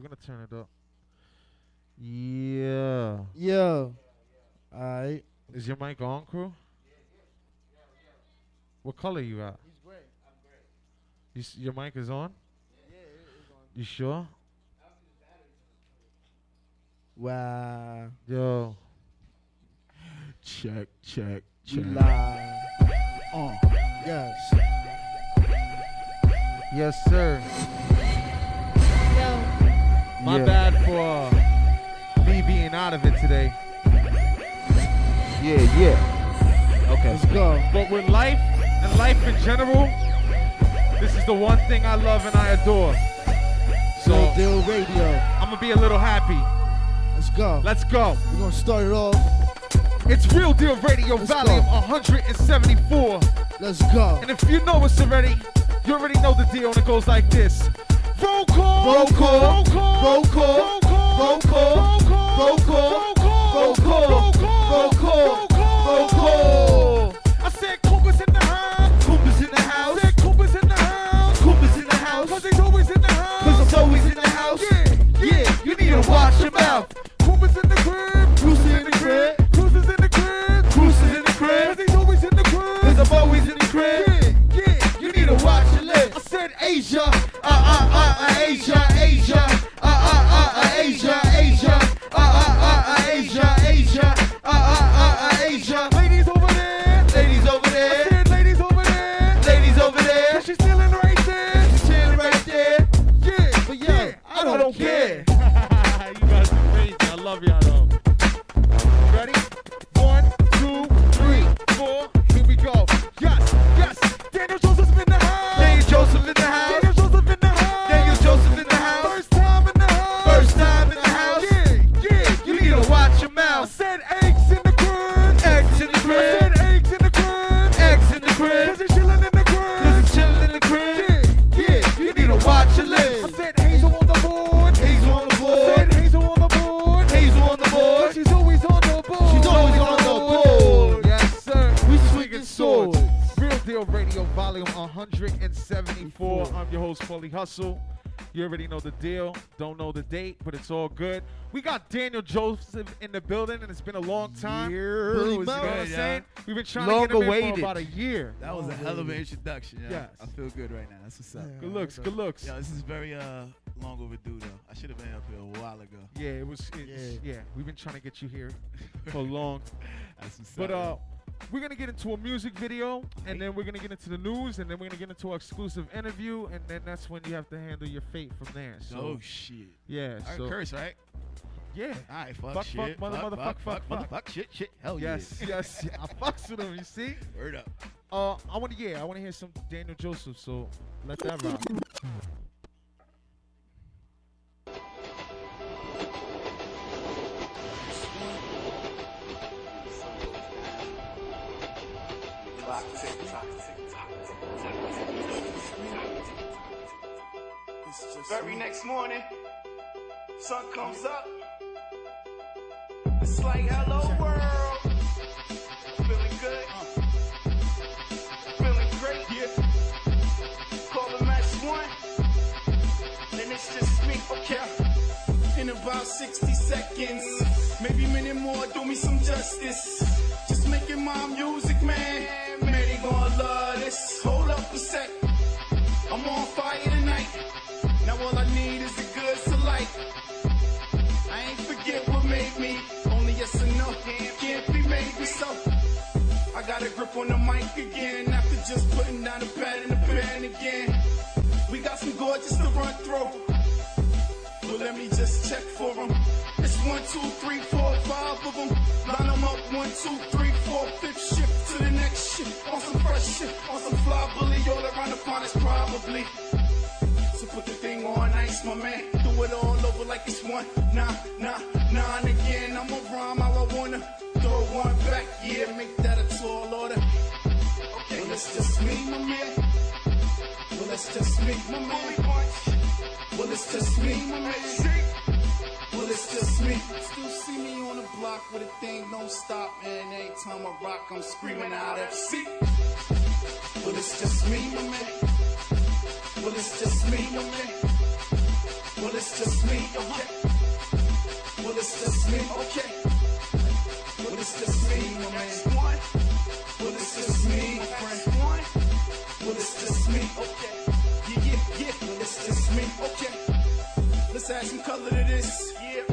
We're gonna turn it up. Yeah. Yo. Alright. Is your mic on, crew? What color you at? He's great. You, s- your mic is on? You sure? Wow. Yo. Check, check, We check. live. Uh, Yes. Yes, sir. My Yeah. bad for uh, me being out of it today. yeah, yeah. Okay. Let's go. But with life and life in general, this is the one thing I love and I adore. So Real Deal Radio. I'm gonna be a little happy. Let's go. Let's go. We're gonna start it off. It's Real Deal Radio, Let's volume go. 174. Let's go. And if you know us already, you already know the deal, and it goes like this. Roll call, Roll call, roll call, roll call, roll call, roll call, roll call, roll call, 174. I'm host, Paulie Hustle. You already know the deal. Don't know the date, but it's all good. We got Daniel Joseph in the building, and it's been a long time. Really You know what I'm saying? We've been trying Long to get him in awaited. for about a year. That was a hell of an introduction. Yeah. Yes. I feel good right now. That's what's up. Good looks, good looks. Yo, this is very uh long overdue though. I should have been up here a while ago. Yeah, it was. It's, yeah. we've been trying to get you here for a long That's what's But up. uh, we're gonna get into a music video, and then we're gonna get into the news, and then we're gonna get into our exclusive interview, and then that's when you have to handle your fate from there. So oh shit. yeah, I so curse, right? yeah, All right, fuck, Fuck, shit. fuck, mother, mother, fuck, fuck, fuck. motherfuck, shit, shit. Hell yeah. yes, yes, I fucks with him. You see? Word up. Uh, I want to yeah, I want to hear some Daniel Joseph. So let that rock. Very next morning, sun comes up. It's like hello world. Feeling good. Feeling great. Yeah. Call the match one. And it's just me, okay. In about 60 seconds, maybe minute more, do me some justice. Just making my music, man. Man, they gonna love this. Hold up a sec. I'm on fire again. After just putting down the pad in the pen again. We got some gorgeous to run through. Well, let me just check for them. It's one, two, three, four, five of them. Line them up, one, two, three, four, fifth shift to the next shit. On some fresh shit, on some fly bully, all around the pond is probably. So put the thing on ice, my man. Do it all over like it's one. Nah, nah, don't stop, man. Every time I rock, I'm screaming out FC. Well, it's just me, my man. Well, it's just me, my man. Well, it's just me, okay. Well, it's just me, okay. Well, it's just me, my man. Well, it's just me, my friend. Well, it's just me, okay. Yeah, yeah, yeah. Well, it's just me, okay. Let's add some color to this. Yeah.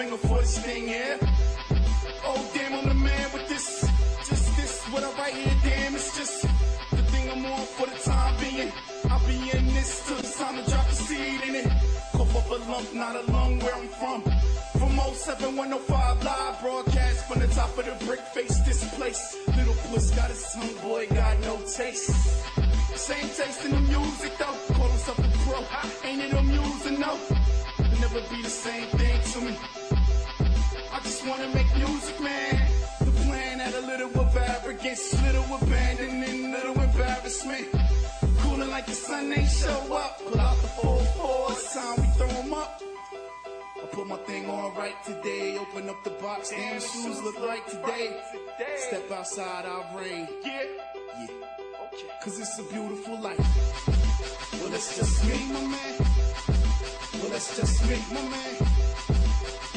Finger for this thing, yeah. Oh damn, I'm the man with this. Just this, what I write here, damn, it's just the thing I'm on for the time being. I'll be in this till it's time to drop the seed in it. Cough up a lump, not a lung, where I'm from. From 07105 live broadcast from the top of the brick face this place. Little puss got his tongue, boy got no taste. Same taste in the music though. Call himself a pro. Ain't it amusing though? It'll never be the same thing to me. Just wanna make music, man. The plan had a little of arrogance, little abandoning, little embarrassment. Cooling like the sun ain't show up. Pull out the 4 it's time we throw 'em up. I put my thing on right today. Open up the box, damn shoes look right today. Step outside, I'll rain. Yeah, yeah. Cause it's a beautiful life. Well, it's just me, my man. Well, it's just me, my man.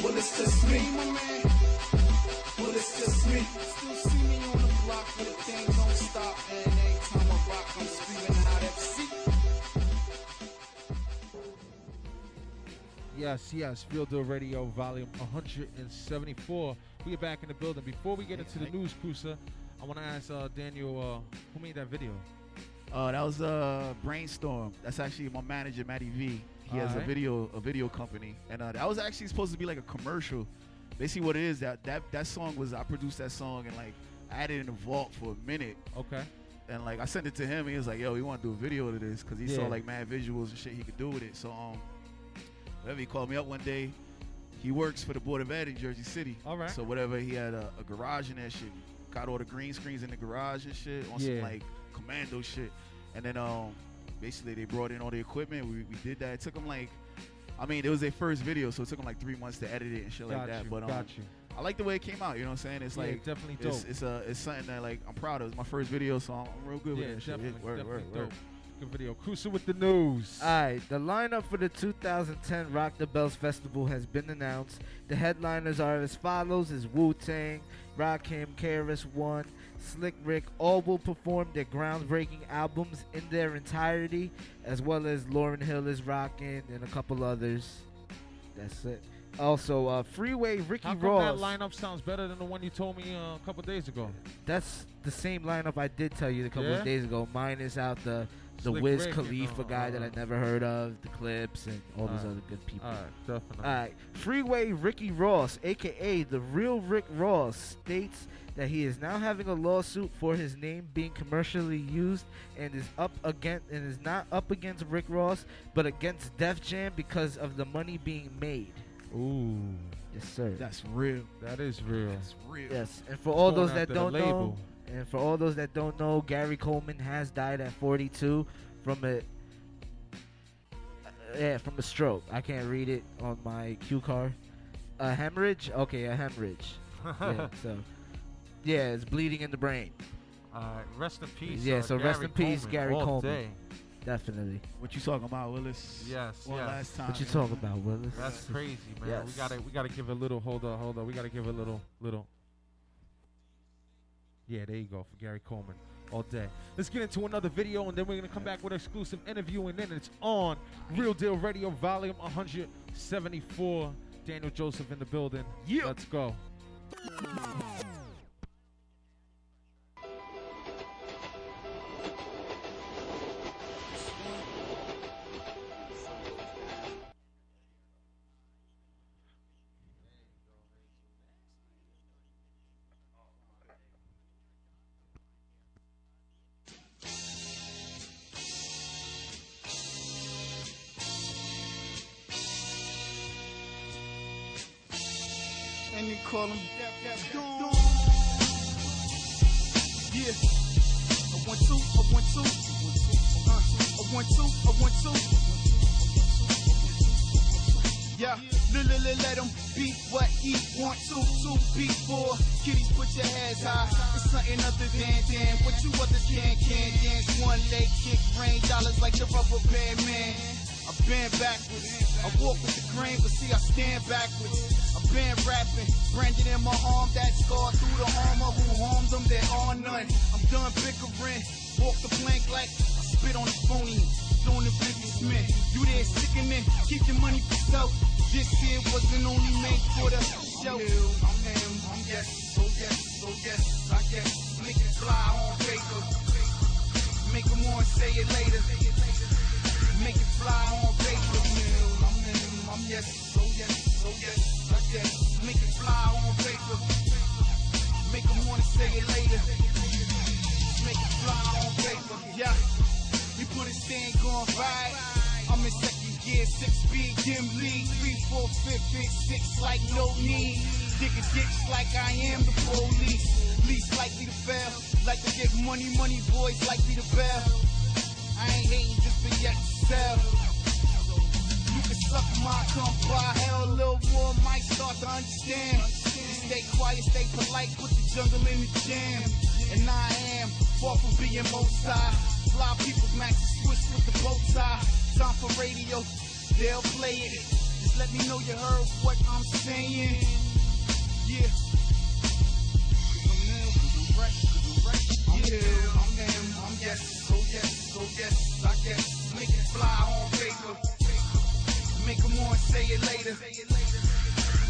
Well, it's just me, my man. Well, it's just me. Still see me on the block where the thing don't stop. And every time I rock, I'm screaming out FC. Yes, yes. Real Deal Radio, volume 174. We are back in the building. Before we get into the news, Cruiser, I want to ask uh, Daniel, uh, who made that video? Uh, that was uh, Brainstorm. That's actually my manager, Matty V. He has a video a video company, and uh, that was actually supposed to be like a commercial. Basically, what it is that that that song was I produced that song and like I had it in the vault for a minute, Okay. and like I sent it to him. He was like, "Yo, we want to do a video of this because he saw like mad visuals and shit he could do with it." So um, whatever he called me up one day. He works for the Board of Ed in Jersey City. All right. So whatever he had a, a garage in that shit. Got all the green screens in the garage and shit on some like commando shit. And then um basically they brought in all the equipment. We, we did that. It took them like I mean, it was their first video, so it took them like three months to edit it and shit got like that. you. But um, got you. I like the way it came out. You know what I'm saying? It's Yeah, like definitely dope. it's, it's a it's something that like I'm proud of. It's my first video, so I'm, I'm real good yeah, with that shit. definitely, Word, definitely word, word. dope. Good video. Cruiser with the news. All right, the lineup for the 2010 Rock the Bells Festival has been announced. The headliners are as follows: is Wu Tang, Rakim, KRS One, Slick Rick. All will perform their groundbreaking albums in their entirety, as well as Lauryn Hill is rocking and a couple others. That's it. Also, uh, Freeway Ricky How come Ross. that lineup sounds better than the one you told me uh, a couple days ago? That's the same lineup I did tell you a couple Yeah? of days ago. Minus out the the Slick Wiz Rick Khalifa uh, guy that I uh, never heard of, the clips and all those Alright. other good people. All right, definitely. All right. Freeway Ricky Ross, aka the real Rick Ross, states that he is now having a lawsuit for his name being commercially used and is up against and is not up against Rick Ross, but against Def Jam because of the money being made. Ooh, Yes, sir. That's real. that is real. That's real. yes, and for all those that don't know, and for all those that don't know, Gary Coleman has died at 42 from a uh, yeah from a stroke. I can't read it on my cue card. A hemorrhage? Okay, a hemorrhage. yeah, so yeah, it's bleeding in the brain. All right, rest in peace. Yeah, uh, so rest in peace, Coleman, Gary all Coleman. day. Definitely. What you talking about, Willis? Yes, One yes. last time. What you you talking about. Willis? That's crazy, man. We gotta we gotta give a little. Hold on, hold on. We gotta give a little, little. Yeah, there you go for Gary Coleman all day. Let's get into another video, and then we're gonna come back with an exclusive interview, and then it's on Real Deal Radio, Volume 174. Daniel Joseph in the building. Yeah. Let's go. Come by hell, a little more might start to understand. Stay quiet, stay polite, put the jungle in the jam. And I am far from being most high. Fly people's maxi switch with the bow tie. Time for radio, they'll play it. Just let me know you heard what I'm saying. Yeah. Cause I'm cause I'm oh yes, so yes, so yes, I guess. Make it fly on paper. Make them to say it later.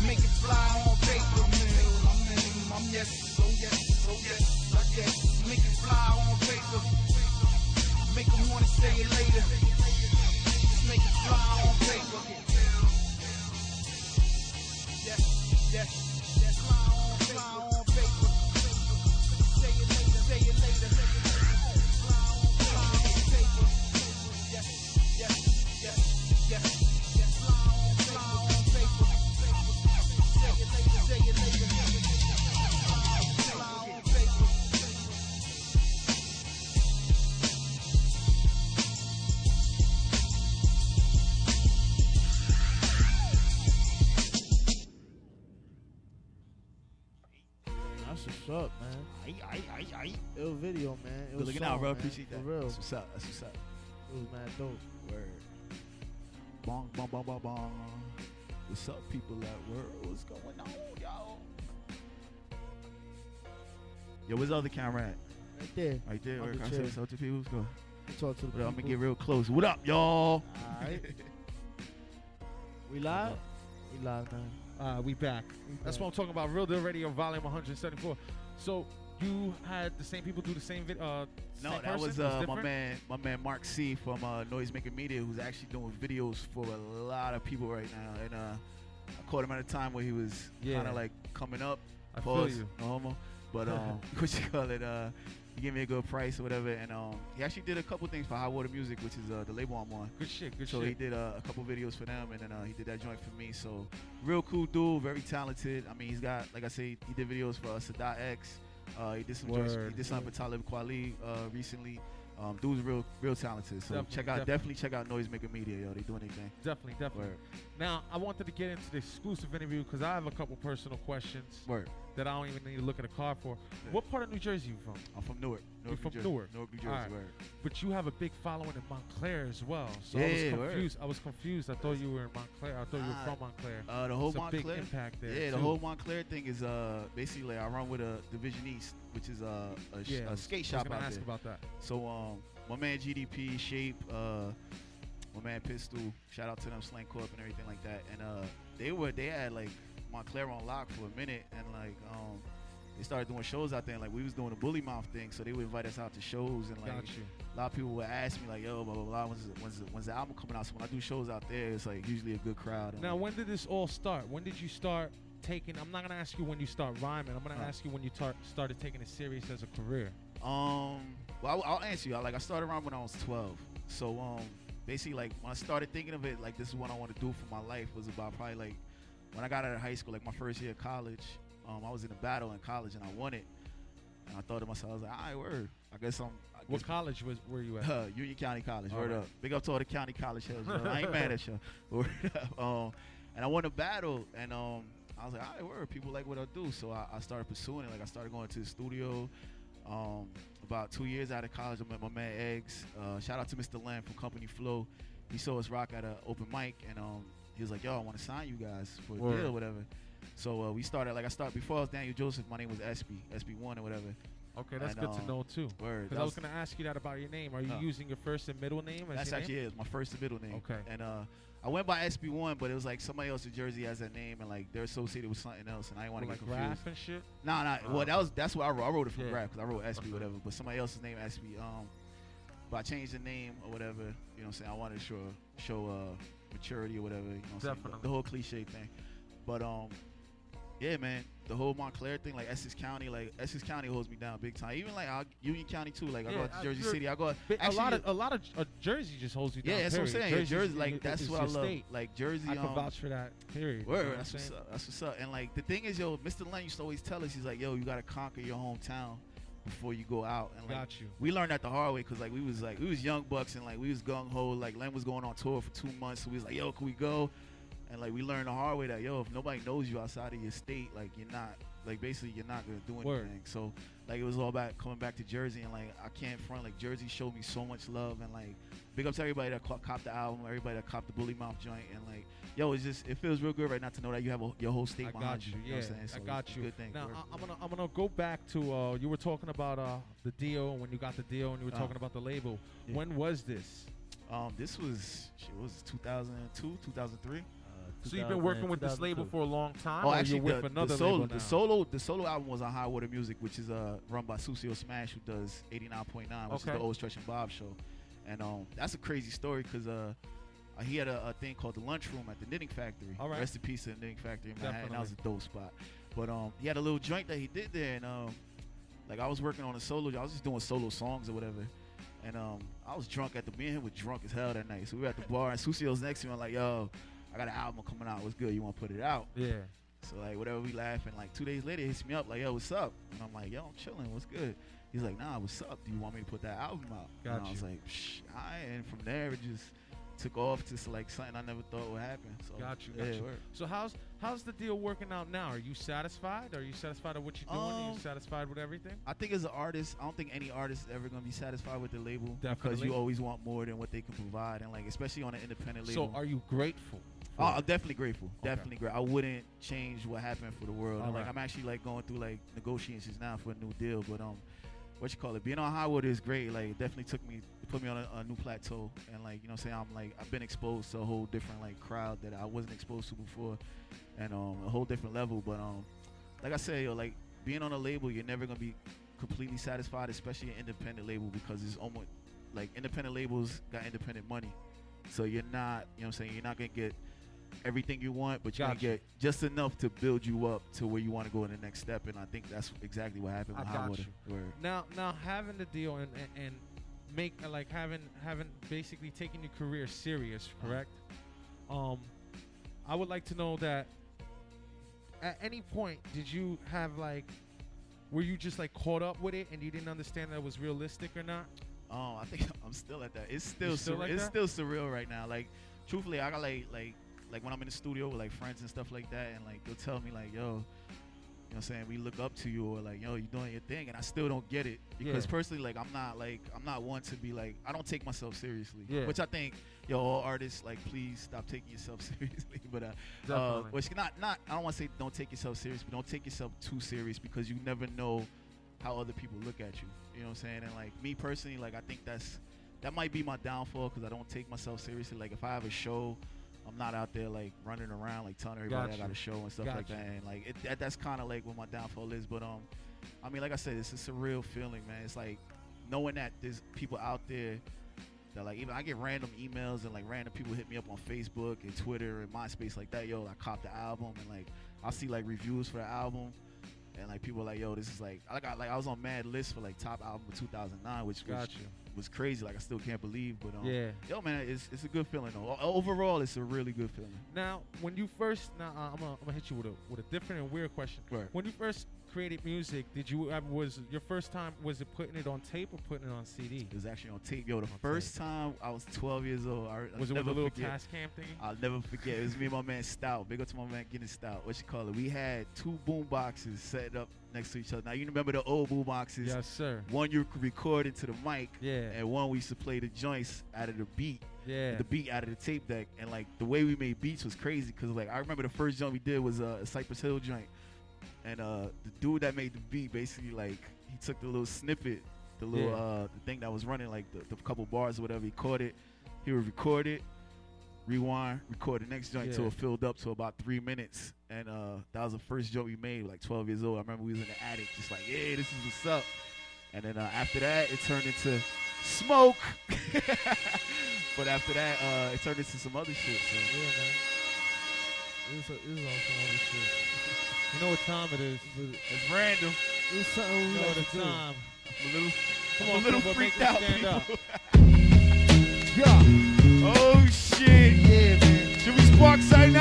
Make it fly on paper. New, I'm him, I'm yes, so yes, so yes, I guess. Make it fly on paper. Make them wanna say it later. Just make it fly on paper. Yes, yes, man. It Good was looking song, out, bro. man. Appreciate that. For real. That's what's up. That's what's up. It was mad dope. Word. Bong, bong, bong, bong, bong. What's up, people at work? What's going on, yo? Yo, where's the other camera at? Right there. Right there. On Where the can I say what's up to people? Let's go. We talk to the What up? I'm gonna get real close. What up, y'all? Alright. we live? We live now. Uh, we back. We That's what I'm talking about. Real Deal Radio, Volume 174. So you had the same people do the same video. Uh, No, same that person? was uh, my man, my man Mark C from uh, Noise Maker Media, who's actually doing videos for a lot of people right now. And uh, I caught him at a time where he was Yeah. kind of like coming up. I feel Pause, you. no homo. But um, what you call it? Uh, he gave me a good price or whatever, and um, he actually did a couple things for High Water Music, which is uh, the label I'm on. Good shit. Good So shit. he did uh, a couple videos for them, and then uh, he did that joint for me. So real cool dude, very talented. I mean, he's got like I say, he did videos for uh, Sadat X. Uh, he did some joints, he did something for Talib Kweli uh, recently. Um, dude's real, real talented. So Definitely, check out, definitely. definitely check out Noise Maker Media, yo. They doing anything. Definitely, definitely. Word, Now, I wanted to get into the exclusive interview because I have a couple personal questions word. That I don't even need to look at a card for. What part of New Jersey you from? I'm from Newark. Newark, from New Jersey. Newark? Newark, New Jersey. Word. But you have a big following in Montclair as well. So I Yeah, was word. confused. I was confused. I thought you were in Montclair. I thought you were Ah, from Montclair. Uh, the whole It's a big Montclair. impact there. Yeah, the too. whole Montclair thing is uh basically I run with a Division East, which is uh, a, Yeah, a skate I was shop out ask there. about that. So um, my man GDP, Shape, uh, my man Pistol, shout out to them, Slang Corp and everything like that. And uh, they were they had like Montclair on lock for a minute, and like um, they started doing shows out there. And, like we was doing a bully mouth thing, so they would invite us out to shows, and like a lot of people would ask me like, yo, blah blah blah, when's the, when's the, when's the album coming out? So when I do shows out there, it's like usually a good crowd. And, Now, like, when did this all start? When did you start taking? I'm not gonna ask you when you start rhyming. I'm gonna Uh. ask you when you tar- started taking it serious as a career. Um, well, I'll, I'll answer you. Like, I started rhyming when I was 12. So, um, basically, like, when I started thinking of it, like, this is what I want to do for my life, was about probably like when I got out of high school, like my first year of college. Um, I was in a battle in college and I won it. And I thought to myself, I was like, all right, word. I guess I'm. I What college was were you at? uh, Union County College. All Word right. up. Big up to all the county college heads. I ain't mad at you. Word up. Um, and I won a battle, and um, I was like, all right, word, people like what I do, so I, I started pursuing it. Like I started going to the studio. Um, about two years out of college, I met my man Eggs. Uh, shout out to Mr. Len from Company Flow. He saw us rock at an open mic, and um, he was like, "Yo, I want to sign you guys for a deal, or whatever." So uh, we started. Like I started before I was Daniel Joseph. My name was SB, SB1 or whatever. Okay, that's And, good to um, know too. Word. Because I was was- gonna ask you that about your name. Are you Oh. using your first and middle name as That's actually name? it. My first and middle name. Okay. And uh, I went by SB1, but it was like somebody else in Jersey has that name, and like they're associated with something else, and I didn't want to like get confused. rap and shit. Nah, nah. Oh. well, that was that's what I wrote. I wrote it from Yeah. rap because I wrote SB Okay. whatever, but somebody else's name SB. Um, but I changed the name or whatever. You know what I'm saying? I wanted to show show uh maturity or whatever. You know what saying? Definitely. The, whole cliche thing. But um, yeah, man. The whole Montclair thing, like Essex County, like Essex County holds me down big time. Even like I, Union County too. Like I go out to Jersey City. I go. But actually, a lot of a lot of uh, Jersey just holds you down. yeah, that's what I'm saying. Jersey's- Jersey, like that's what I love. state. Like Jersey. I can um, vouch for that. Period. You know Word, what that's what's up. That's what's up. And like the thing is, yo, Mr. Len used to always tell us, he's like, yo, you gotta conquer your hometown before you go out. And like Got you. we learned that the hard way because like we was like we was young bucks and like we was gung ho. Like Len was going on tour for two months, so we was like, yo, can we go? And like we learned the hard way that yo, if nobody knows you outside of your state, like you're not like basically you're not gonna do anything. Word. So like it was all about coming back to Jersey and like I can't front like Jersey showed me so much love and like big up to everybody that co- copped the album, everybody that copped the Bully Mouth joint and like yo, it's just it feels real good right now to know that you have a, your whole state I behind got you. you. know what I'm saying? So I got you. Good thing. Now. I, I'm gonna I'm gonna go back to uh, you were talking about uh, the deal when you got the deal and you were Uh, talking about the label. yeah. When was this? Um, this was what was 2002, 2003. So you've been working with this label for a long time, Oh, or actually, you're with the, another the solo, label now? the solo, the solo album was on High Water Music, which is uh run by Sucio Smash, who does 89.9, which is the old Stretch and Bob show, and um that's a crazy story because uh. He had a, a thing called the lunchroom at the Knitting Factory. All right. Rest in peace to the Knitting Factory in Manhattan. That was a dope spot. But um, he had a little joint that he did there, and um, like I was working on a solo. I was just doing solo songs or whatever. And um, I was drunk at the me and him was drunk as hell that night. So we were at the bar and Sucio's next to me. I'm like, yo, I got an album coming out. What's good? You want to put it out? yeah. So like whatever we laughing. Like two days later, he hits me up like, yo, what's up? And I'm like, yo, I'm chilling. What's good? He's like, nah, what's up? Do you want me to put that album out? Got and I was like, Shh, I. And from there, it just took off to like something I never thought would happen. So Got you, got yeah, you. So how's how's the deal working out now? Are you satisfied? Are you satisfied with what you're doing? Are Um, you satisfied with everything? I think as an artist, I don't think any artist is ever gonna be satisfied with the label because you always want more than what they can provide, and like especially on an independent label. So are you grateful? Oh, I'm definitely grateful. Okay. Definitely great. I wouldn't change what happened for the world. Like right. I'm actually like going through like negotiations now for a new deal. But um, what you call it? Being on High Water is great. Like it definitely took me, put me on a, a new plateau. And like you know, I'm saying I'm like I've been exposed to a whole different like crowd that I wasn't exposed to before, and um a whole different level. But um, like I said, yo, like being on a label, you're never gonna be completely satisfied, especially an independent label because it's almost like independent labels got independent money. So you're not, you know what I'm saying, you're not gonna get everything you want, but Gotcha. gonna get just enough to build you up to where you want to go in the next step. And I think that's exactly what happened with High Water. you. Word. Now, now having the deal and, and, and make like having having basically taking your career serious, correct? Um, I would like to know that. At any point, did you have like, were you just like caught up with it and you didn't understand that it was realistic or not? Oh, I think I'm still at that. It's still, still sur- like it's that? still surreal right now. Like, truthfully, I got like like like when I'm in the studio with like friends and stuff like that, and like they'll tell me like, yo, you know what I'm saying, we look up to you or like, yo, you're doing your thing, and I still don't get it because Yeah. personally, like, I'm not like I'm not one to be like I don't take myself seriously, Yeah. which I think yo all artists like please stop taking yourself seriously, but uh, uh which not not I don't want to say don't take yourself serious, but don't take yourself too serious because you never know how other people look at you. You know what I'm saying? And like me personally, like I think that's that might be my downfall because I don't take myself seriously. Like if I have a show, I'm not out there like running around like telling everybody Got I got a show and stuff Got like that. And like it, that, that's kind of like what my downfall is. But um, I mean, like I said, it's a surreal feeling, man. It's like knowing that there's people out there that like even I get random emails and like random people hit me up on Facebook and Twitter and MySpace like that. Yo, I copped the album and like I'll see like reviews for the album. And like people are like, yo, this is like I got like I was on mad list for like top album of 2009, which you. was crazy. Like I still can't believe, but um, Yeah. yo, man, it's it's a good feeling though. Overall, it's a really good feeling. Now, when you first, now uh, I'm gonna, I'm gonna hit you with a with a different and weird question. Right. When you first created music, did you um, was your first time was it putting it on tape or putting it on CD? It was actually on tape. Yo, the On first time I was 12 years old. I, I'll Was it with a little Tascam thingy? I'll never forget. It was me and my man Stout. Big up to my man Guinness Stout. What you call it? We had two boom boxes set up next to each other. Now you remember the old boom boxes? yes, sir. One you could record into the mic, Yeah, and one we used to play the joints out of the beat, yeah. the beat out of the tape deck. And like the way we made beats was crazy because like I remember the first joint we did was uh, a Cypress Hill joint, and uh, the dude that made the beat basically like he took the little snippet, the little Yeah. uh, the thing that was running like the, the couple bars or whatever. He caught it, he would record it, rewind, record the next joint until Yeah. it filled up to about three minutes. And uh, that was the first joint we made, like 12 years old. I remember we was in the attic, just like, yeah, this is what's up. And then uh, after that, it turned into smoke. but after that, uh, it turned into some other shit. So. Yeah, man. It was, it was on some other shit. You know what time it is? It's random. it was something You know like what to the time. I'm a little, Come I'm on, a little Cooper, freaked out, stand people. up. Yeah, oh shit! yeah, man. Should we spark sign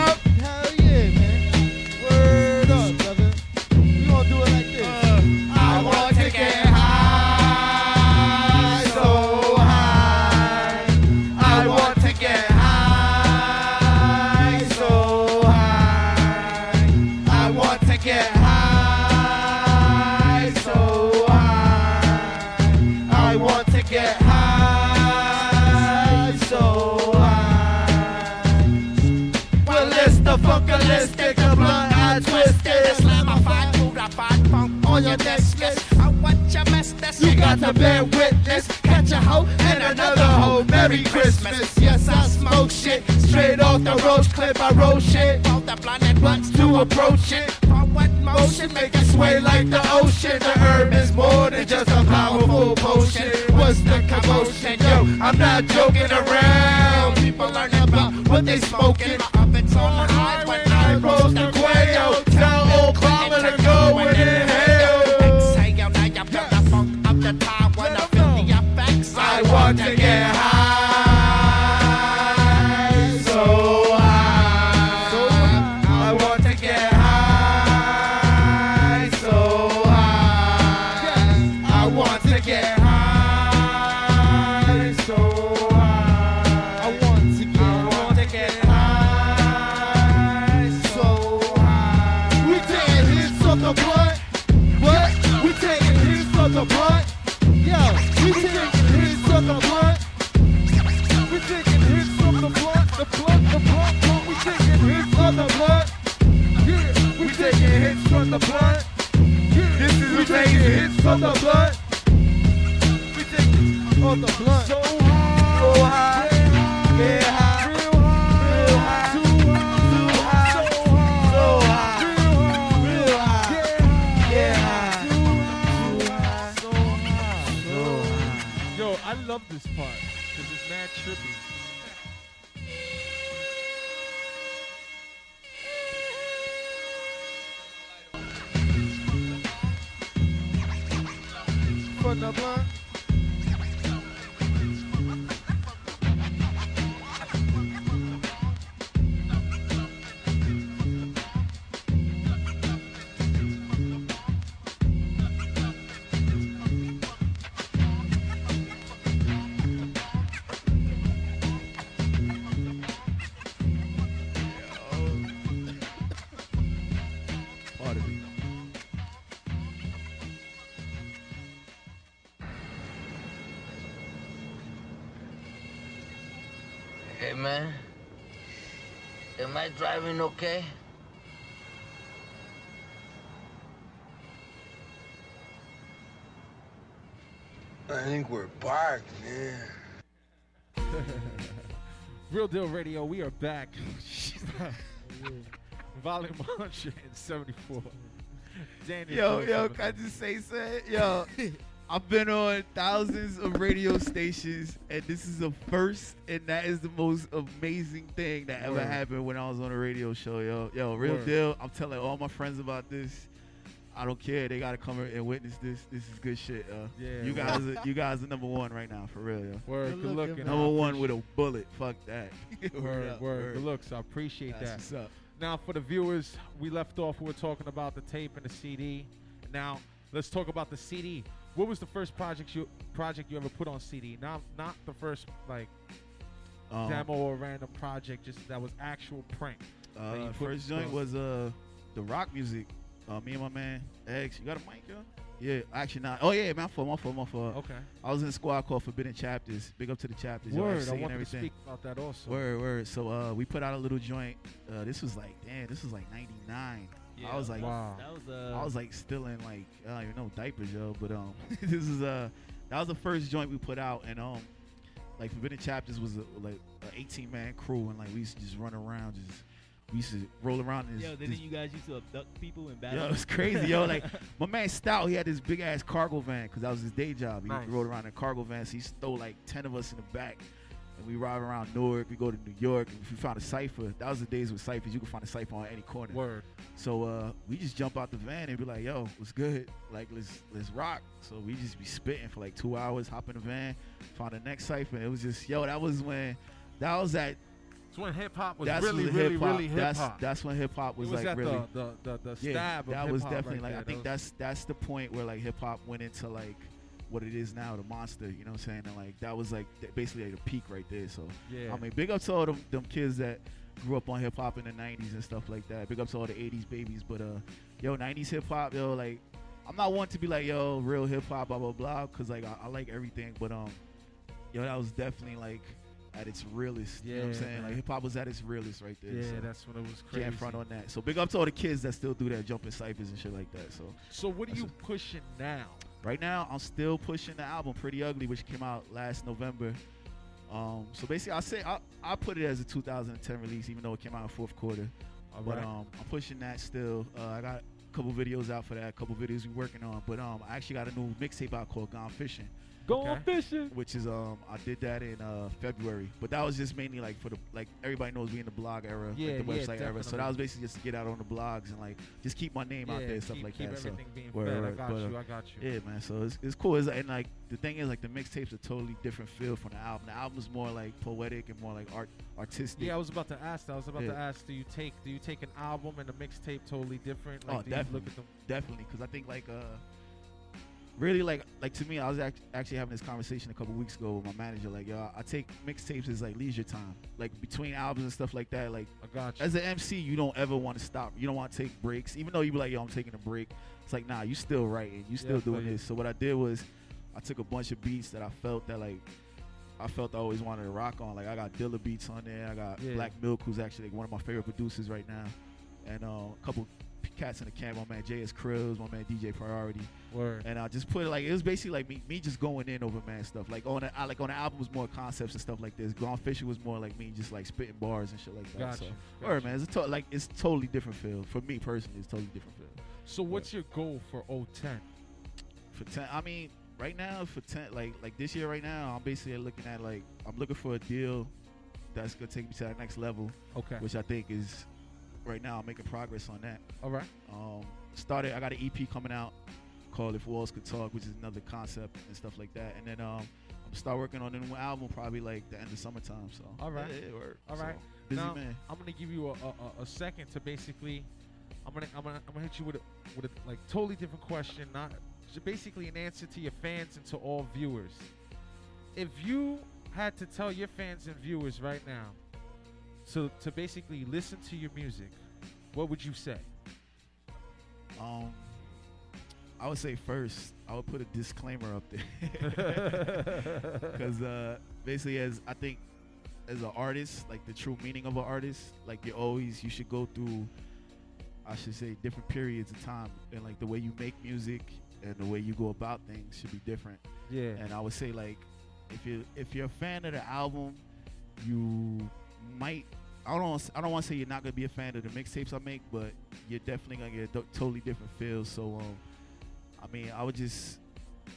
that's You got to bear witness. Catch a hoe and another hoe. Merry Christmas. Yes, I smoke shit. Straight off the roach clip, I roll shit. All the Blunts blunts to approach it. forward motion, make it sway like the ocean. The herb is more than just a powerful potion. What's the commotion? Yo, I'm not joking around. People learn about what they smoking. My oven's on high I okay? I think we're back, man. Real Deal Radio, we are back. Volume 174. Daniel Yo, yo, can I just say something? Yo, I've been on thousands of radio stations, and this is the first, and that is the most amazing thing that ever Word. happened when I was on a radio show, yo. Yo, real Word. deal. I'm telling all my friends about this. I don't care. They gotta come and witness this. This is good shit, yo. Yeah, you word. guys, are, you guys are number one right now, for real, yo. Word, Good good looking, looking. man. Number one with a bullet. Fuck that. Word, up, word, Good looks. I appreciate That's that. what's up. Now, for the viewers, we left off. We were talking about the tape and the CD. Now let's talk about the CD. What was the first project you project you ever put on CD? Not not the first like Um, demo or random project, just that was actual print. Uh, first joint was uh the rock music. Uh, me and my man X. You got a mic, yo? Yeah, actually not. Oh yeah, my fault, my fault, my fault. Okay. I was in a squad called Forbidden Chapters. Big up to the chapters. Word. FC I and wanted to speak about that also. Word, word. So uh, we put out a little joint. Uh, this was like, damn, this was like '99. I was like, Wow. That was uh. I was like still in like I don't even know diapers, yo. But um, this is uh, that was the first joint we put out, and um, like Forbidden Chapters was a, like an 18 man crew, and like we used to just run around, just we used to roll around in this. Yo, this you guys used to abduct people in Yo, battle? it was crazy, yo. Like my man Stout, he had this big ass cargo van because that was his day job. He Nice. rode around in a cargo van, so he stole like ten of us in the back, and we ride around Newark. We go to New York, if we found a cipher, that was the days with ciphers. You could find a cipher on any corner. Word. So uh, we just jump out the van and be like, "Yo, what's good? Like, let's let's rock." So we just be spitting for like two hours, hop in the van, find the next cipher. It was just, yo, that was when, that was at It's when hip hop was that's really, really, really hip That's hop. that's when hip hop was, was like really. the, the, the, the yeah, stab that was definitely right like I think That was- that's that's the point where like hip hop went into like what it is now, the monster. You know what I'm saying? And like that was like basically like the peak right there. So yeah. I mean, big up to all them, them kids that grew up on hip hop in the '90s and stuff like that. Big up to all the '80s babies. But uh, yo, '90s hip hop, yo, like I'm not one to be like yo, real hip hop, blah blah blah, because like I, I like everything. But um, yo, that was definitely like at its realest. you know what I'm saying? man. Like hip hop was at its realest right there. yeah, so. that's when it was crazy. Can't front on that. So big up to all the kids that still do that, jumping ciphers and shit like that. So So what are you pushing now? Right now, I'm still pushing the album "Pretty Ugly," which came out last November. Um, so basically, I say I, I put it as a 2010 release, even though it came out in fourth quarter. All But right. um, I'm pushing that still. Uh, I got a couple videos out for that, a couple videos we're working on. But um, I actually got a new mixtape out called "Gone Fishing," Going Okay. fishing. which is um, I did that in uh February. But that was just mainly like for the like everybody knows we in the blog era, Yeah, like the yeah, website era. So that was basically just to get out on the blogs and like just keep my name out there and stuff like keep that. So everything being Word, fed. I got but, uh, you. I got you. yeah, man. So it's, it's cool. It's, and like the thing is, like the mixtape's a totally different feel from the album. The album's more like poetic and more like art artistic. Yeah, I was about to ask that. I was about to ask, do you take do you take an album and a mixtape totally different? Like, Oh, do definitely. look at them? definitely because I think like uh really like like to me I was act- actually having this conversation a couple weeks ago with my manager like yo I take mixtapes as like leisure time. Like between albums and stuff like that like I got you. as an MC you don't ever want to stop. You don't want to take breaks. Even though you be like yo I'm taking a break it's like nah you still writing. You still Yeah, doing this. So what I did was I took a bunch of beats that I felt that like I felt I always wanted to rock on. Like I got Dilla beats on there. I got Yeah. Black Milk who's actually like, one of my favorite producers right now. And uh, a couple cats in the camp my man JS Krills my man DJ Priority Word. and I just put it like it was basically like me, me just going in over man stuff. Like on the like on the album was more concepts and stuff like this. Gone Fishing was more like me just like spitting bars and shit like that. Got so, you. Got word man, it's a to- like it's totally different feel for me personally. It's totally different feel. So what's your goal for 010? For ten, I mean, right now for ten, like like this year right now, I'm basically looking at like I'm looking for a deal that's gonna take me to that next level, Okay. which I think is right now I'm making progress on that. All right. Um, started. I got an EP coming out called "If Walls Could Talk," which is another concept and stuff like that. And then um, I'm gonna start working on a new album probably like the end of summertime. So All right. yeah, yeah, word. All So, busy now, man. I'm gonna give you a, a, a- a second to basically. I'm gonna I'm gonna I'm gonna hit you with a with a like totally different question, not basically an answer to your fans and to all viewers. If you had to tell your fans and viewers right now to to basically listen to your music, what would you say? Um, I would say first I would put a disclaimer up there because uh, basically as I think as an artist, like the true meaning of an artist, like you always you should go through. I should say different periods of time, and like the way you make music and the way you go about things should be different. Yeah. And I would say like if you if you're a fan of the album, you might I don't I don't want to say you're not gonna be a fan of the mixtapes I make, but you're definitely gonna get a do- totally different feel. So um, I mean, I would just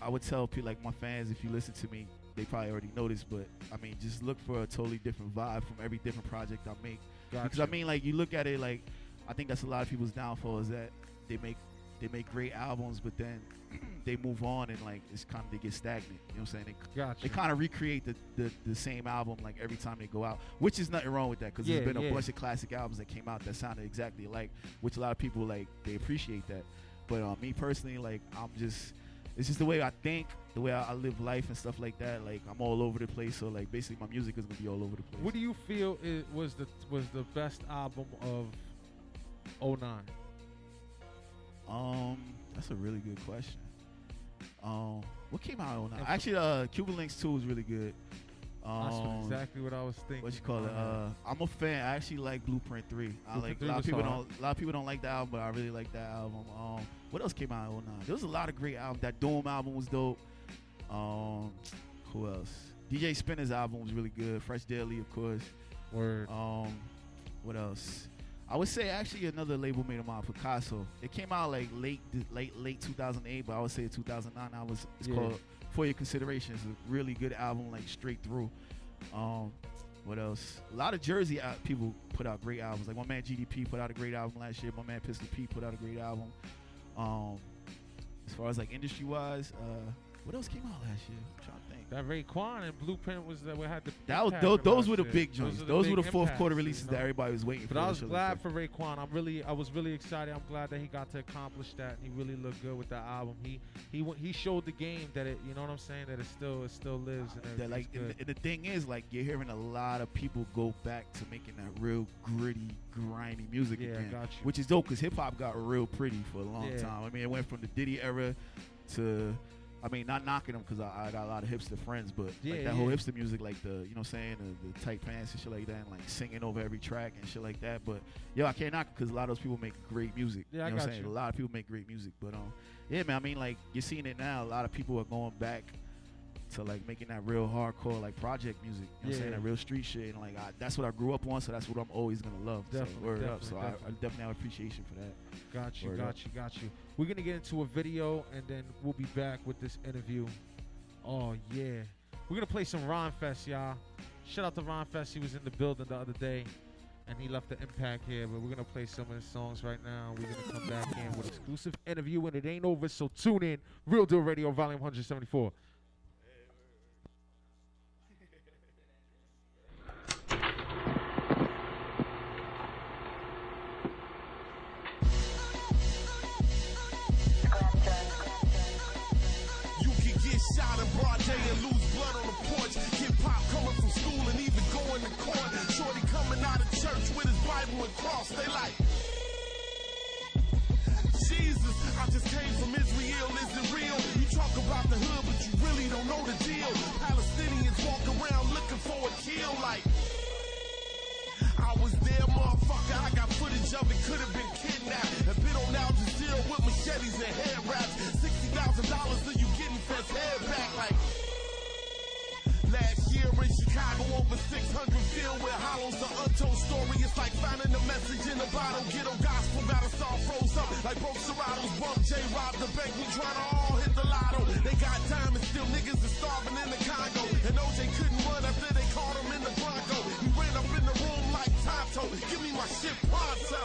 I would tell people like my fans if you listen to me, they probably already know this, but I mean, just look for a totally different vibe from every different project I make. Because I mean, like you look at it, like I think that's a lot of people's downfall is that they make they make great albums, but then they move on and like it's kind of they get stagnant. You know what I'm saying? They, Gotcha. they kind of recreate the, the the same album like every time they go out, which is nothing wrong with that because Yeah, there's been yeah. a bunch of classic albums that came out that sounded exactly like, which a lot of people like they appreciate that. But uh, me personally, like I'm just, it's just the way I think, the way I, I live life and stuff like that. Like I'm all over the place. So like basically my music is gonna be all over the place. What do you feel is, was the was the best album of 09? Um, that's a really good question. Um, what came out on that? Actually, uh, Cuban Linx 2 was really good. That's Um, exactly what I was thinking. what you call it? Uh, I'm a fan. I actually like Blueprint 3. I Blueprint like 3 a lot of people hard. don't. A lot of people don't like the album, but I really like that album. Um, what else came out in 09? There was a lot of great albums. That Doom album was dope. Um, who else? DJ Spinner's album was really good. Fresh Daily, of course. Word. Um, what else? I would say actually another label made of mine, Picasso. It came out like late, late, late 2008, but I would say 2009. I was. It's Yeah. called For Your Consideration. It's a really good album, like straight through. Um, what else? A lot of Jersey people put out great albums. Like my man GDP put out a great album last year. My man Pistol P put out a great album. Um, as far as like industry wise, uh, what else came out last year? I'm trying to think. That Raekwon and Blueprint was that we had the That was those, those were the big joints. are Those, were the fourth quarter releases you that everybody was waiting But for. But I was glad for Raekwon. I'm really, I was really excited. I'm glad that he got to accomplish that. and He really looked good with that album. He, he, went- he showed the game that it, you know what I'm saying, that it still, it still lives. And that like and the, the thing is like you're hearing a lot of people go back to making that real gritty grimy music Yeah, again got you. which is dope because hip-hop got real pretty for a long Yeah. time i mean it went from the diddy era to i mean not knocking them because I, I got a lot of hipster friends but Yeah, like that whole hipster music like the you know what i'm saying the, the tight pants and shit like that and like singing over every track and shit like that. But yo i can't knock because a lot of those people make great music. Yeah, I you know what got i'm saying? you. a lot of people make great music but um yeah man i mean like you're seeing it now. A lot of people are going back to like making that real hardcore like project music. You know what I'm saying? Yeah. That real street shit. And like I, that's what I grew up on, so that's what I'm always gonna love. Definitely, so word up. So I, I definitely. definitely have appreciation for that. Got you, Word got up. you, got you. We're gonna get into a video and then we'll be back with this interview. Oh yeah. We're gonna play some Ron Fest, y'all. Shout out to Ron Fest. He was in the building the other day and he left the impact here, but we're gonna play some of his songs right now. We're gonna come back in with exclusive interview and it ain't over, so tune in. Real Deal Radio, volume 174. Cross. They like, Jesus, I just came from Israel. Is it real? You talk about the hood, but you really don't know the deal. Palestinians walk around looking for a kill like. I was there, motherfucker. I got footage of it. Could have been kidnapped and been on Al Jazeera with machetes and head wraps. Sixty thousand dollars, so you getting fast head back like. Chicago, over 600 filled with hollows. The untold story. It's like finding a message in a bottle. Ghetto gospel got us all froze up like broke Seratos. Bump J Rob the bank. We tryna all hit the lotto. They got and still niggas are starving in the Congo. And OJ couldn't run after they caught him in the Bronco. He ran up in the room like Tonto. Give me my shit pronto.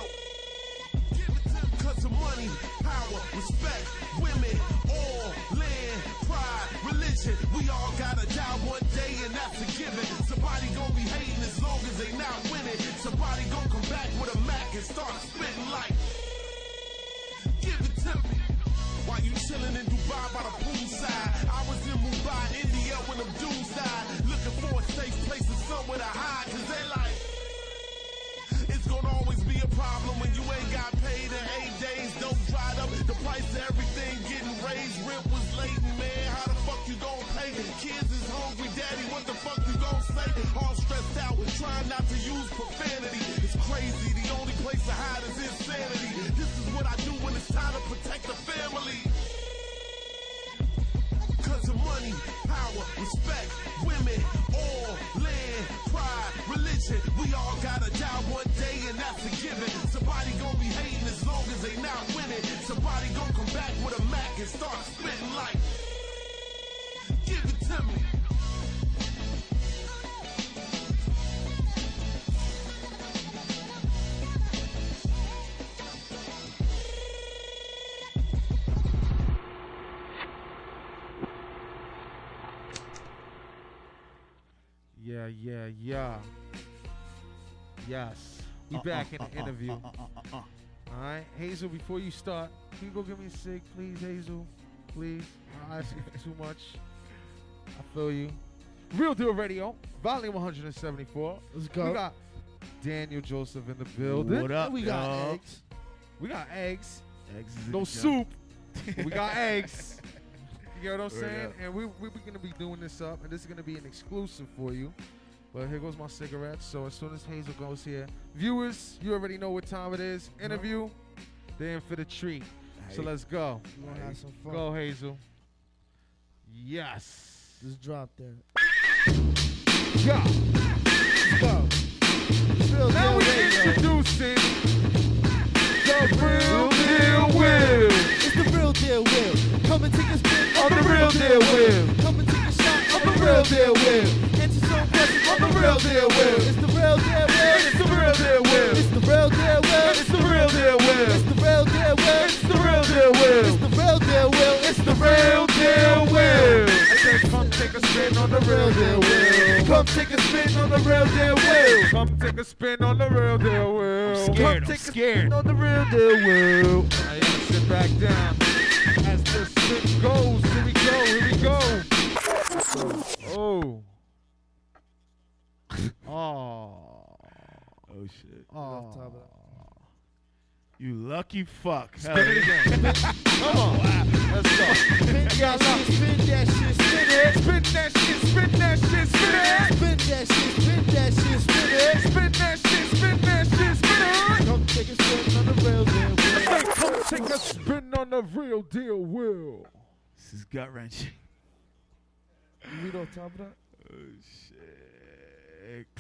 Give it to. Cause of money, power, respect, women, all, pride, religion. We all gotta die one day and that's a given. Somebody gon' be hating as long as they not winning. Somebody gon' come back with a Mac and start spitting like. Give it to me. While you chillin' in Dubai by the poolside, I was in Mumbai, India when them dudes died. Looking for a safe place and somewhere to hide, cause they like. Problem when you ain't got paid in eight days. Dope dried up, the price of everything getting raised. Rent was late, man. How the fuck you gon' pay? Kids is hungry, daddy. What the fuck you gon' say? All stressed out, trying not to use profanity. It's crazy. The only place to hide is insanity. This is what I do when it's time to protect the family. Cause of money, power, respect, women, all, land, pride, religion. We all gotta die one that's a given. Somebody be hating as long as they not winning. Somebody come back with a Mac and start spitting like. Give it to me. Yeah, yeah, yeah. Yes. We Uh, back uh, in uh, the uh, interview. uh, uh, uh, uh. All right, Hazel. Before you start, can you go give me a cig, please, Hazel? Please. I ask you for too much. I feel you. Real Deal Radio, volume 174. Let's go. We got Daniel Joseph in the building. What up, we got eggs. We got eggs. Eggs is No soup. we got eggs. You know what I'm Word saying? up. And we we we gonna be doing this up, and this is gonna be an exclusive for you. But here goes my cigarettes. So as soon as Hazel goes here, viewers, you already know what time it is. Interview, they're in for the treat. So let's go. You want to have some fun? Go, Hazel. Yes. Just drop that. Go. Go. Real Now we introducing the real deal will. It's the real deal, Will. Come and take a spin On the real deal will. Come and take a shot on the real deal, Will. Deal, Will. It's the real deal, Will. It's the real deal will. It's the real deal, Will. It's the real deal will. It's the real deal, Will. It's the real deal will. It's the real deal, Will. It's the real deal will. I said, come take a spin on the real deal will. Come take a spin on the real deal will. Come take a spin on the real deal will. I'm scared, Come I'm take scared. a spin on the real deal will. You gotta sit back down as the spin goes. Here we go. Here we go. Oh. Oh. Oh shit. Oh. You lucky fuck. Spin it again. Come on. Let's go. Spin that shit, spin that shit, spin it. Spin that shit, spin that shit, spin it. Spin that shit, spin that shit, spin it. Spin that shit, spin that shit, spin it. Come take a spin on the real deal, Will. Come take a spin on the real deal, Will. This is gut wrenching. You read on top of that? Oh shit.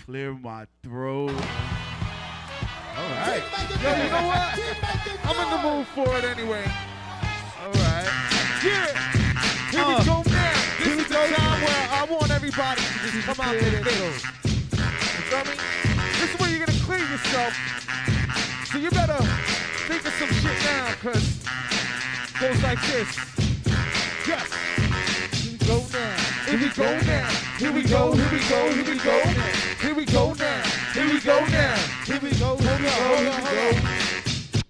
Clear my throat. All right. Yo, you know what? I'm in the mood for it anyway. All right. Yeah. Here we Uh, go now. This is the time where I want everybody to just come out to the face. You feel me? This is where you're gonna clear yourself. So you better think of some shit now, cause it goes like this. Yes. Here we go now. Here we go now. Here we go. Here we go. Here we go. Here we go now. Here we go now. Here we go, here we go, here we go.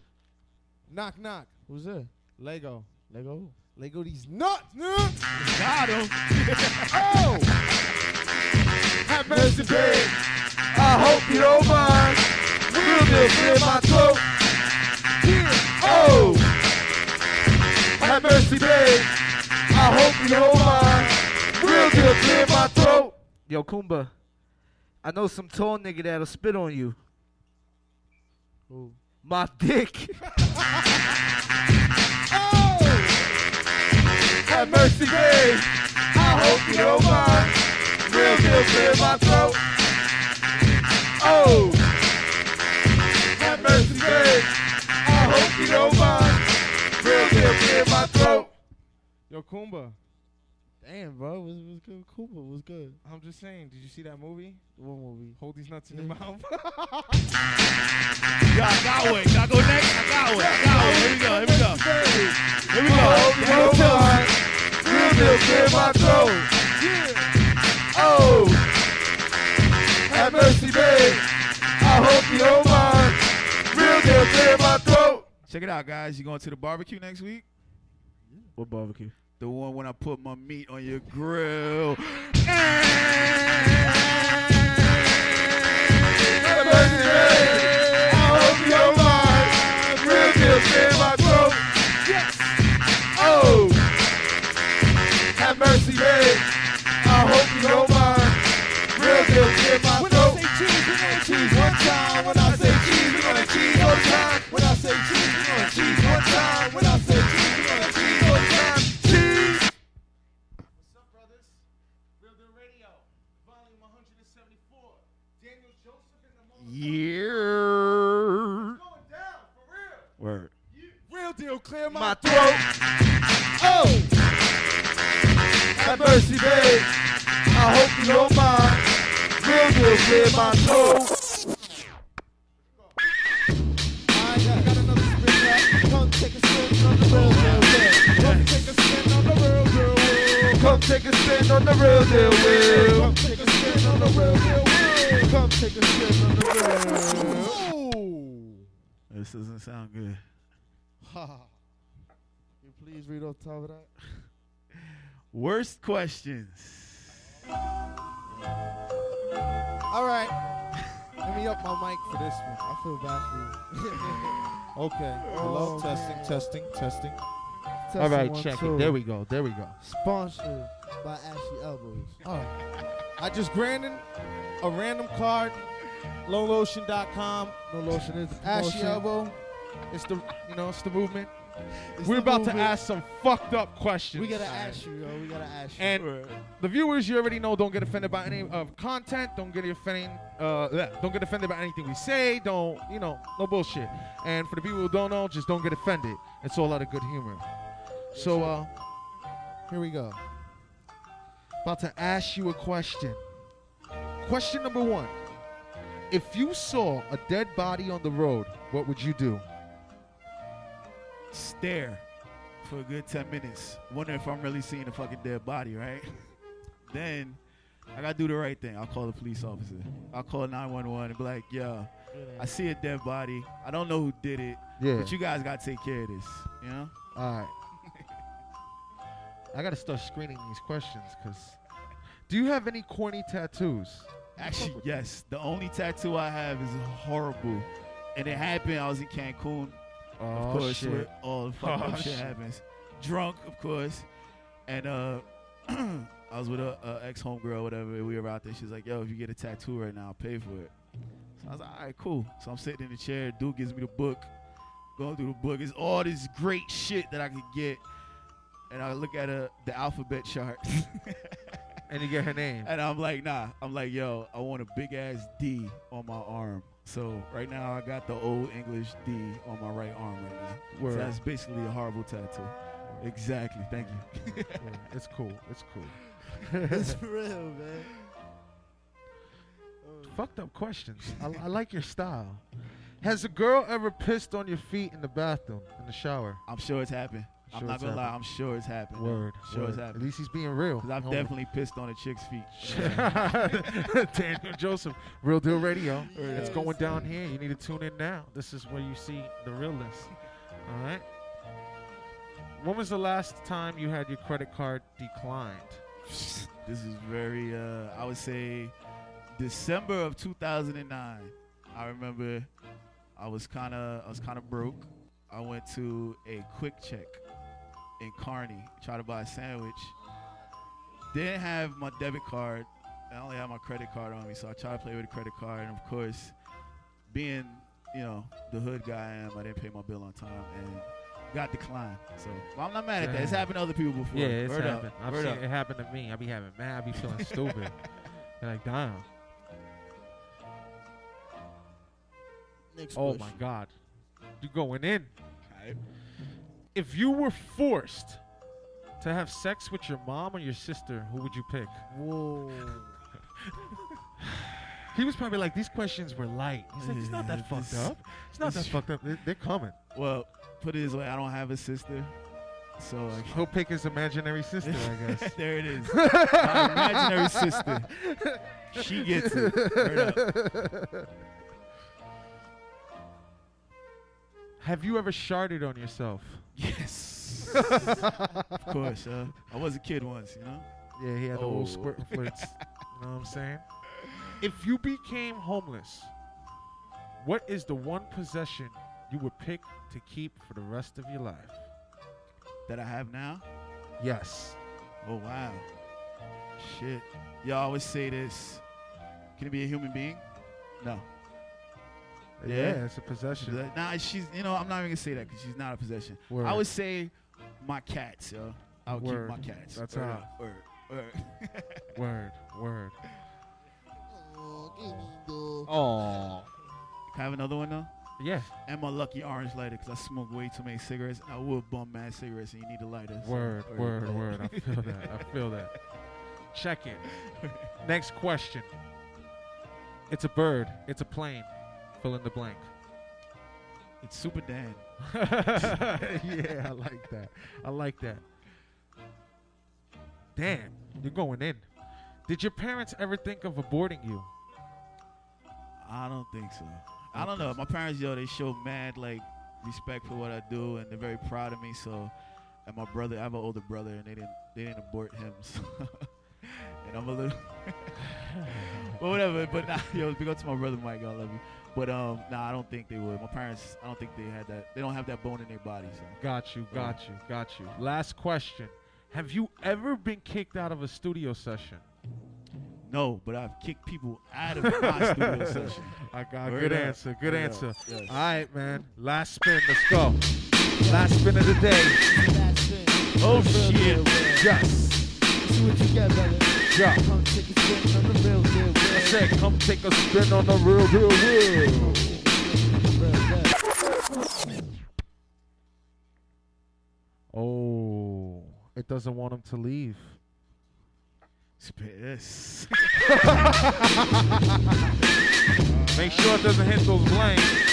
Knock, knock. Who's that? Lego. Lego. Lego these nuts. Got him. Oh! Have mercy, babe. I hope you don't mind. Real deal, clear my throat. Yeah. Oh! Have mercy, babe. I hope you don't mind. Real deal, clear my throat. Yo, Kumba. I know some tall nigga that'll spit on you. Who? My dick. Oh! Have mercy, babe. I hope you don't mind. Real deal, clear my throat. Oh! Have mercy, babe. I hope you don't mind. Real deal, clear my throat. Yo, Kumba. Damn, bro. What's, was good? Kumba, was good? I'm just saying, did you see that movie? What movie? Hold these nuts in your mouth. Yeah, I got one. Can I go next? I got one. I got one. Here we go. Here we go. Here we go. I hope you Daniel don't Real deal, clear my throat. Oh! Have mercy, babe. I hope you don't mind. Real deal, clear my throat. Check it out, guys. You going to the barbecue next week? What barbecue? The one when I put my meat on your grill. Yes. Oh! Have mercy, babe. In the moment. Yeah. Going down, for real. Word. Real deal, clear my, My throat. Oh! Have mercy, babe. I hope you don't mind. Real deal, clear my throat. I got, got another spin back. Come take a spin on the real deal. Come take a spin on the real deal. Come take a spin on the real deal, Will. Come take a spin on the real deal. Come take a spin on the real. This doesn't sound good. you please read off the top of that? Worst questions. All right. Let me up my mic for this one. I feel bad for you. okay. Hello. Oh, testing, man. testing, testing. All right, Testing, one, check two. it. There we go. There we go. Sponsored by Ashy Elbows. All right. I just granted a random card. Lowlotion.com. No lotion is Ashy. Elbow. It's the you know it's the movement. It's We're the about to ask some fucked up questions. We gotta ask you, yo. We gotta ask you. And the viewers, you already know, don't get offended by any of content. Don't get offended. Uh, don't get offended by anything we say. Don't, you know, no bullshit. And for the people who don't know, just don't get offended. It's all out of good humor. So, uh, here we go. About to ask you a question. Question number one: If you saw a dead body on the road, what would you do? Stare for a good 10 minutes. Wonder if I'm really seeing a fucking dead body, right? then I gotta do the right thing. I'll call the police officer. I'll call 911 and be like, yo, I see a dead body. I don't know who did it. Yeah. But you guys gotta take care of this, you know? All right. I gotta start screening these questions because. Do you have any corny tattoos? Actually, yes. The only tattoo I have is horrible. And it happened, I was in Cancun. Oh, of course, shit. where all the fucked Oh, shit shit. happens. Drunk, of course. And uh I was with a, a ex homegirl, whatever. We were out there. She's like, "Yo, if you get a tattoo right now, I'll pay for it." So I was like, "All right, cool." So I'm sitting in the chair. Dude gives me the book. Going through the book, it's all this great shit that I could get. And I look at uh, the alphabet chart. and you get her name. And I'm like, nah. I'm like, yo, I want a big ass D on my arm. So right now I got the old English D on my right arm right now. Word. So that's basically a horrible tattoo. Exactly. Thank you. Yeah, it's cool. It's cool. it's real, man. Fucked up questions. I, I like your style. Has a girl ever pissed on your feet in the bathroom, in the shower? I'm sure it's happened. I'm Sure not gonna lie. I'm sure it's happened. Word. Sure it's word. happened. At least he's being real. 'Cause I've Homie. definitely pissed on a chick's feet. Daniel Joseph, Real Deal Radio. Word It's up. going down here. You need to tune in now. This is where you see the realness. All right. When was the last time you had your credit card declined? This is very, uh, I would say, December of 2009. I remember I was kind of, I was kind of broke. I went to a quick check in Kearney, try to buy a sandwich. Didn't have my debit card. I only had my credit card on me, so I tried to play with the credit card. And of course, being, you know, the hood guy I am, I didn't pay my bill on time and got declined. So well, I'm not mad at that. It's happened to other people before. Yeah, it's Word happened. Up. I've Word seen up. it happen to me. I be having mad. I be feeling stupid. You're like, damn. Next Oh question. my God. You going in. If you were forced to have sex with your mom or your sister, who would you pick? Whoa. He was probably like, these questions were light. He's like, it's not that fucked up. It's not that fucking up. They're, they're coming. Well, put it this way, I don't have a sister, so He'll pick his imaginary sister, I guess. there it is. My imaginary sister. She gets it. Word up. Have you ever sharded on yourself? Yes. of course. Uh, I was a kid once, you know. Yeah, he had the Oh. old squirt and flits. you know what I'm saying? If you became homeless, what is the one possession you would pick to keep for the rest of your life? That I have now. Yes. Oh wow. Shit. Y'all always say this. Can it be a human being? No. Yeah, Yeah. it's a possession. That- Nah, she's. You know, I'm not even gonna say that because she's not a possession. Word. I would say my cats, yo. I would Word. keep my cats. That's Word how. up. Word. Word. Word, word. Oh, give me the- Oh. Can I have another one though? Yeah. And my lucky orange lighter because I smoke way too many cigarettes. I would bum mad cigarettes and you need a lighter. so- Word, word, word. I feel that. I feel that. Check it. Next question. It's a bird. It's a plane. Fill in the blank. It's Super Dan. yeah, I like that. I like that. Damn, you're going in. Did your parents ever think of aborting you? I don't think so. I don't know. My parents, yo, they show mad like respect for what I do, and they're very proud of me. So, and my brother, I have an older brother, and they didn't they didn't abort him. So, and I'm a little, but whatever. But nah, yo, big up to my brother Mike. I love you. But um, nah, I don't think they would. My parents, I don't think they had that. They don't have that bone in their body. So. Got you, got you, got you. Last question. Have you ever been kicked out of a studio session? No, but I've kicked people out of my studio session. I got Word good up. answer. Good Word answer. Yes. All right, man. Last spin. Let's go. Last spin of the day. Oh shit! Just, See what you got, brother. just. Come take a spin on the real deal. I said, come take a spin on the real, real, real. Oh, it doesn't want him to leave. Spit this. Make sure it doesn't hit those blanks.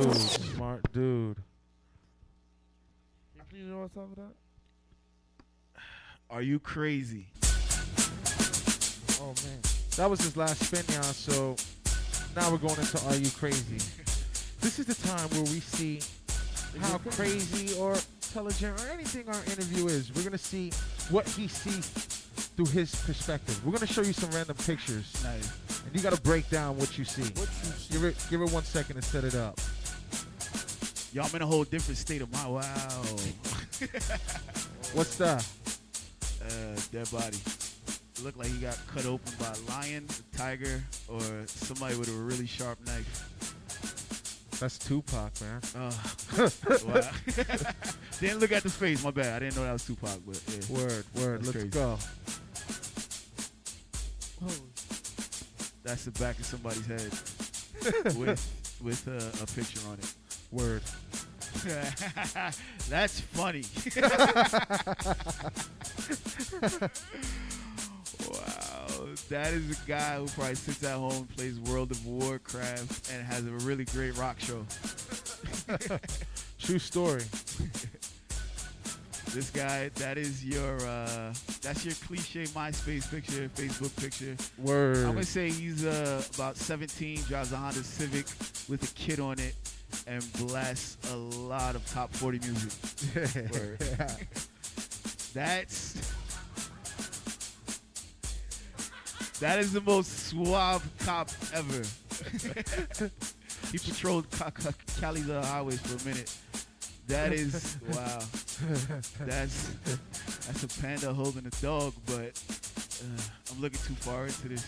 Smart dude, smart dude. You know what's up with that? Are you crazy? Oh man. That was his last spin, y'all. So now we're going into Are You Crazy? This is the time where we see how crazy or intelligent or anything our interview is. We're gonna see what he sees through his perspective. We're gonna show you some random pictures, Nice. and you gotta break down what you see. What you see? Give it, give it one second to set it up. Yo, I'm in a whole different state of mind. Wow. What's that? uh, dead body. Looked like he got cut open by a lion, a tiger, or somebody with a really sharp knife. That's Tupac, man. Uh, wow. didn't look at the face. My bad. I didn't know that was Tupac, but yeah. Word, word. That's Let's crazy. go. That's the back of somebody's head with with uh, a picture on it. Word. That's funny. wow, that is a guy who probably sits at home, plays World of Warcraft, and has a really great rock show. True story. This guy, that is your, uh, that's your cliche MySpace picture, Facebook picture. Word. I'm gonna say he's uh, about 17, drives a Honda Civic with a kid on it, and blasts a lot of top 40 music. That's that is the most suave cop ever. he patrolled Ca- Ca- Cali's highways for a minute. That is wow. That's that's a panda holding a dog, but uh, I'm looking too far into this.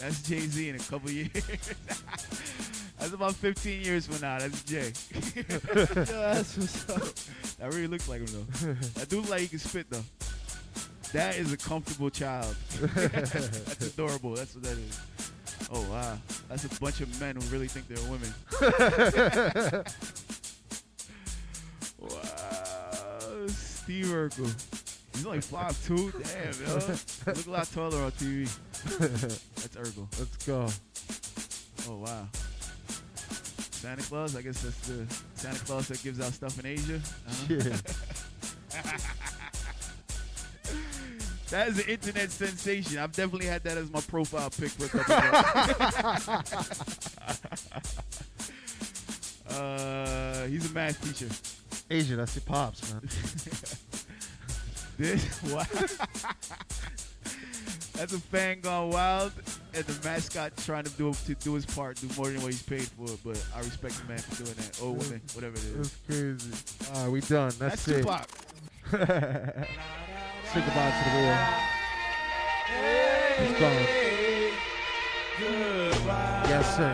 that's Jay Z in a couple years. That's about 15 years from now. That's Jay. That's what's up. That really looks like him though. that dude like he can spit though. That is a comfortable child. That's adorable. That's what that is. Oh wow, that's a bunch of men who really think they're women. wow, Steve Urkel. He's only 5'2". Damn, yo. Look a lot taller on TV. That's Urkel. Let's go. Oh wow. Santa Claus. I guess that's the Santa Claus that gives out stuff in Asia. Uh-huh. Yeah. That is an internet sensation. I've definitely had that as my profile pic for a couple months. uh, he's a math teacher. Asia, that's your pops, man. This wow. That's a fan gone wild, and the mascot trying to do to do his part, do more than what he's paid for. But I respect the man for doing that. Or woman, whatever it is. That's crazy. All right, we done. That's, That's it. Tupac. Say goodbye to the wheel. It's gone. Yes, sir.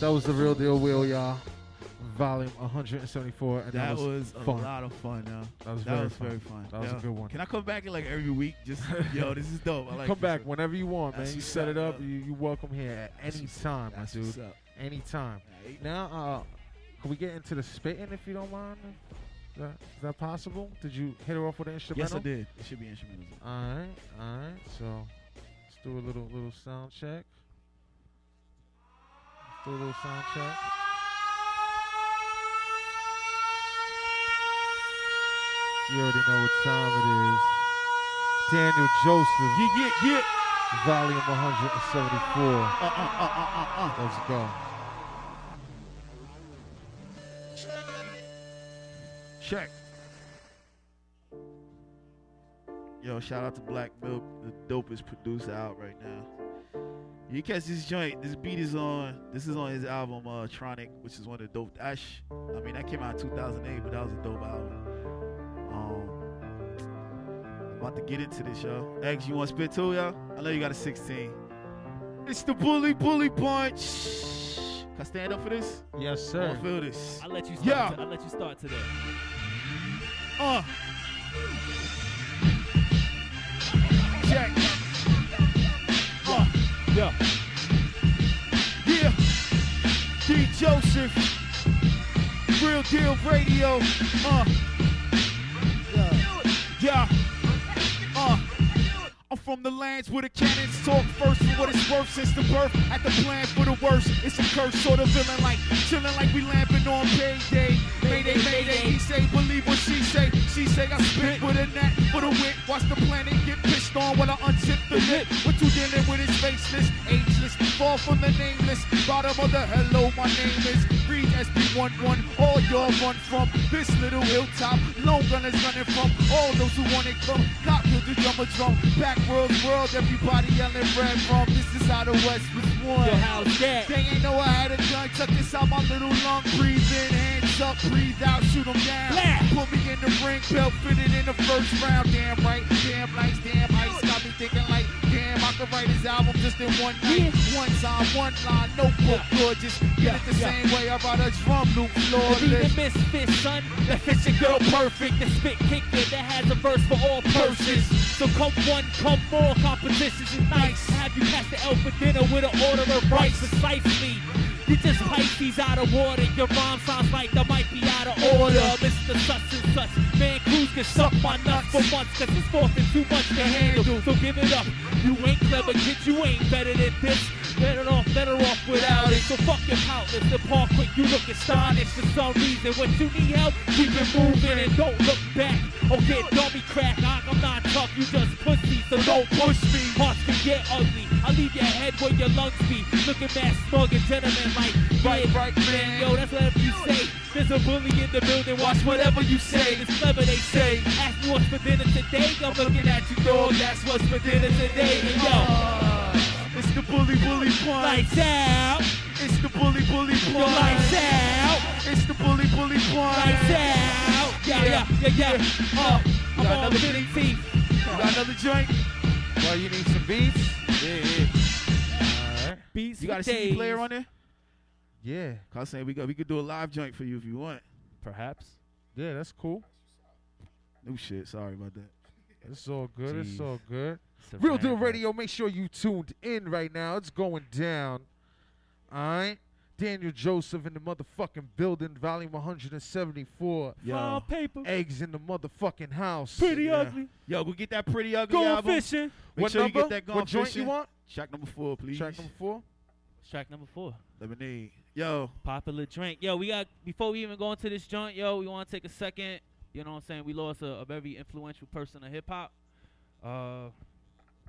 That was the real deal wheel, y'all. Volume 174. And that, That was a fun. lot of fun, yo. That was That very was fun. very fun. That was a good one. Can I come back in like every week? Just yo, this is dope. I like Come back shit. whenever you want, man. That's You set it up, up. You you welcome here at any time, my dude. up. Anytime. Now, uh, can we get into the spitting if you don't mind? Is that, is that possible? Did you hit her off with an Yes, instrumental? I did. It should be instrumental. All right, all right. So let's do a little little sound check. Let's do a little sound check. You already know what time it is. Daniel Joseph, Yeah, yeah, yeah. volume 174. Uh, uh, uh, uh, uh, uh. Let's go. Check. Yo, shout out to Black Milk, the dopest producer out right now. You catch this joint. This beat is on. This is on his album, uh, Tronic, which is one of the dope. Ash. I mean, that came out in 2008, but that was a dope album. About to get into this, yo. Eggs, you want to spit too, yo? I know you got a 16. It's the bully bully punch. Can I stand up for this? Yes, sir. wanna feel this. I'll let you start. Yeah. to- I'll let you start today. Uh. Check. Uh. Yeah. Yeah. D. Joseph. Real Deal Radio. Uh. Yeah. Uh. From the lands where the cannons talk first for what it's worth since the birth. At the plan for the worst, it's a curse, sort of feeling like chilling like we lamping on payday. Mayday, mayday, he say, believe what she say. She say I spit with a net for the wit. Watch the planet get pissed on while I unzip the lip. What you dealing with is faceless, ageless, fall from the nameless. Bottom of the hello, my name is Reed SB11. All y'all run from this little hilltop. Lone gunners running from all those who want it come. Cop to the drummer drum. Back world, world, everybody yelling red from. This is how the West was won. Yo, how's that? They ain't know I had a gun. This out, my little lung. Breathe in, hands up, breathe out, shoot 'em down. Blah. Put me in the ring, belt fitted in the first round. Damn right, damn nice, damn ice. Got me thinking like, I could write his album just in one night. One time, one line, notebook, good. Just get it the Yeah. same way I write a drum loop, flawless. the misfit, son, that fits your girl perfect. The spit kicker that has a verse for all purposes. So come one, come more, competitions is nice. Have you catch the L for dinner with an order of rice precisely. You just Pisces out of water. Your rhyme sounds like that might be out of order. Mr. Such and such. Man, Cruz can suck my nuts for months, cause it's forcing too much to handle. So give it up. You ain't clever, kid, you ain't better than this. Better off, better off without it. So fuck your poutless, the park quick, you look astonished for some reason. When you need help, keep it moving and don't look back. Okay, don't be crack, I- I'm not tough, you just pussy, so don't push me. Hearts can get ugly, I'll leave your head where your lungs be. Looking mad smug and gentleman like, right, right, man. Yo, that's whatever you say. There's a bully in the building, watch whatever you say. It's clever, they say. Ask me what's for dinner today, I'm looking at you, dog. That's what's for dinner today. And yo, uh. It's the bully bully punch. lights out, It's the bully bully yo, punch. lights out. It's the bully bully punch. Lights out. Yeah, yeah, yeah, yeah. Uh, I'm got on another fitting teeth. You got another joint? Well, you need some beats? Yeah, yeah. All right. Beats You got a for CD player on there? Yeah. I was saying we got we could do a live joint for you if you want. Perhaps. Yeah, that's cool. New shit. Sorry about that. It's all good. It's all good. It's a Real Deal. Radio, make sure you tuned in right now. It's going down. All right? Daniel Joseph in the motherfucking building, volume 174. File paper. Eggs in the motherfucking house. Pretty Yeah. ugly. Yo, go get that pretty ugly Going album. fishing. Make what sure number? you get that going what joint fishing. you want? Track number four, please. Track number four? Track number four. Lemonade. Yo, Popular drink. Yo, we got before we even go into this joint, yo, we want to take a second. You know what I'm saying? We lost a, a very influential person in hip hop. Uh,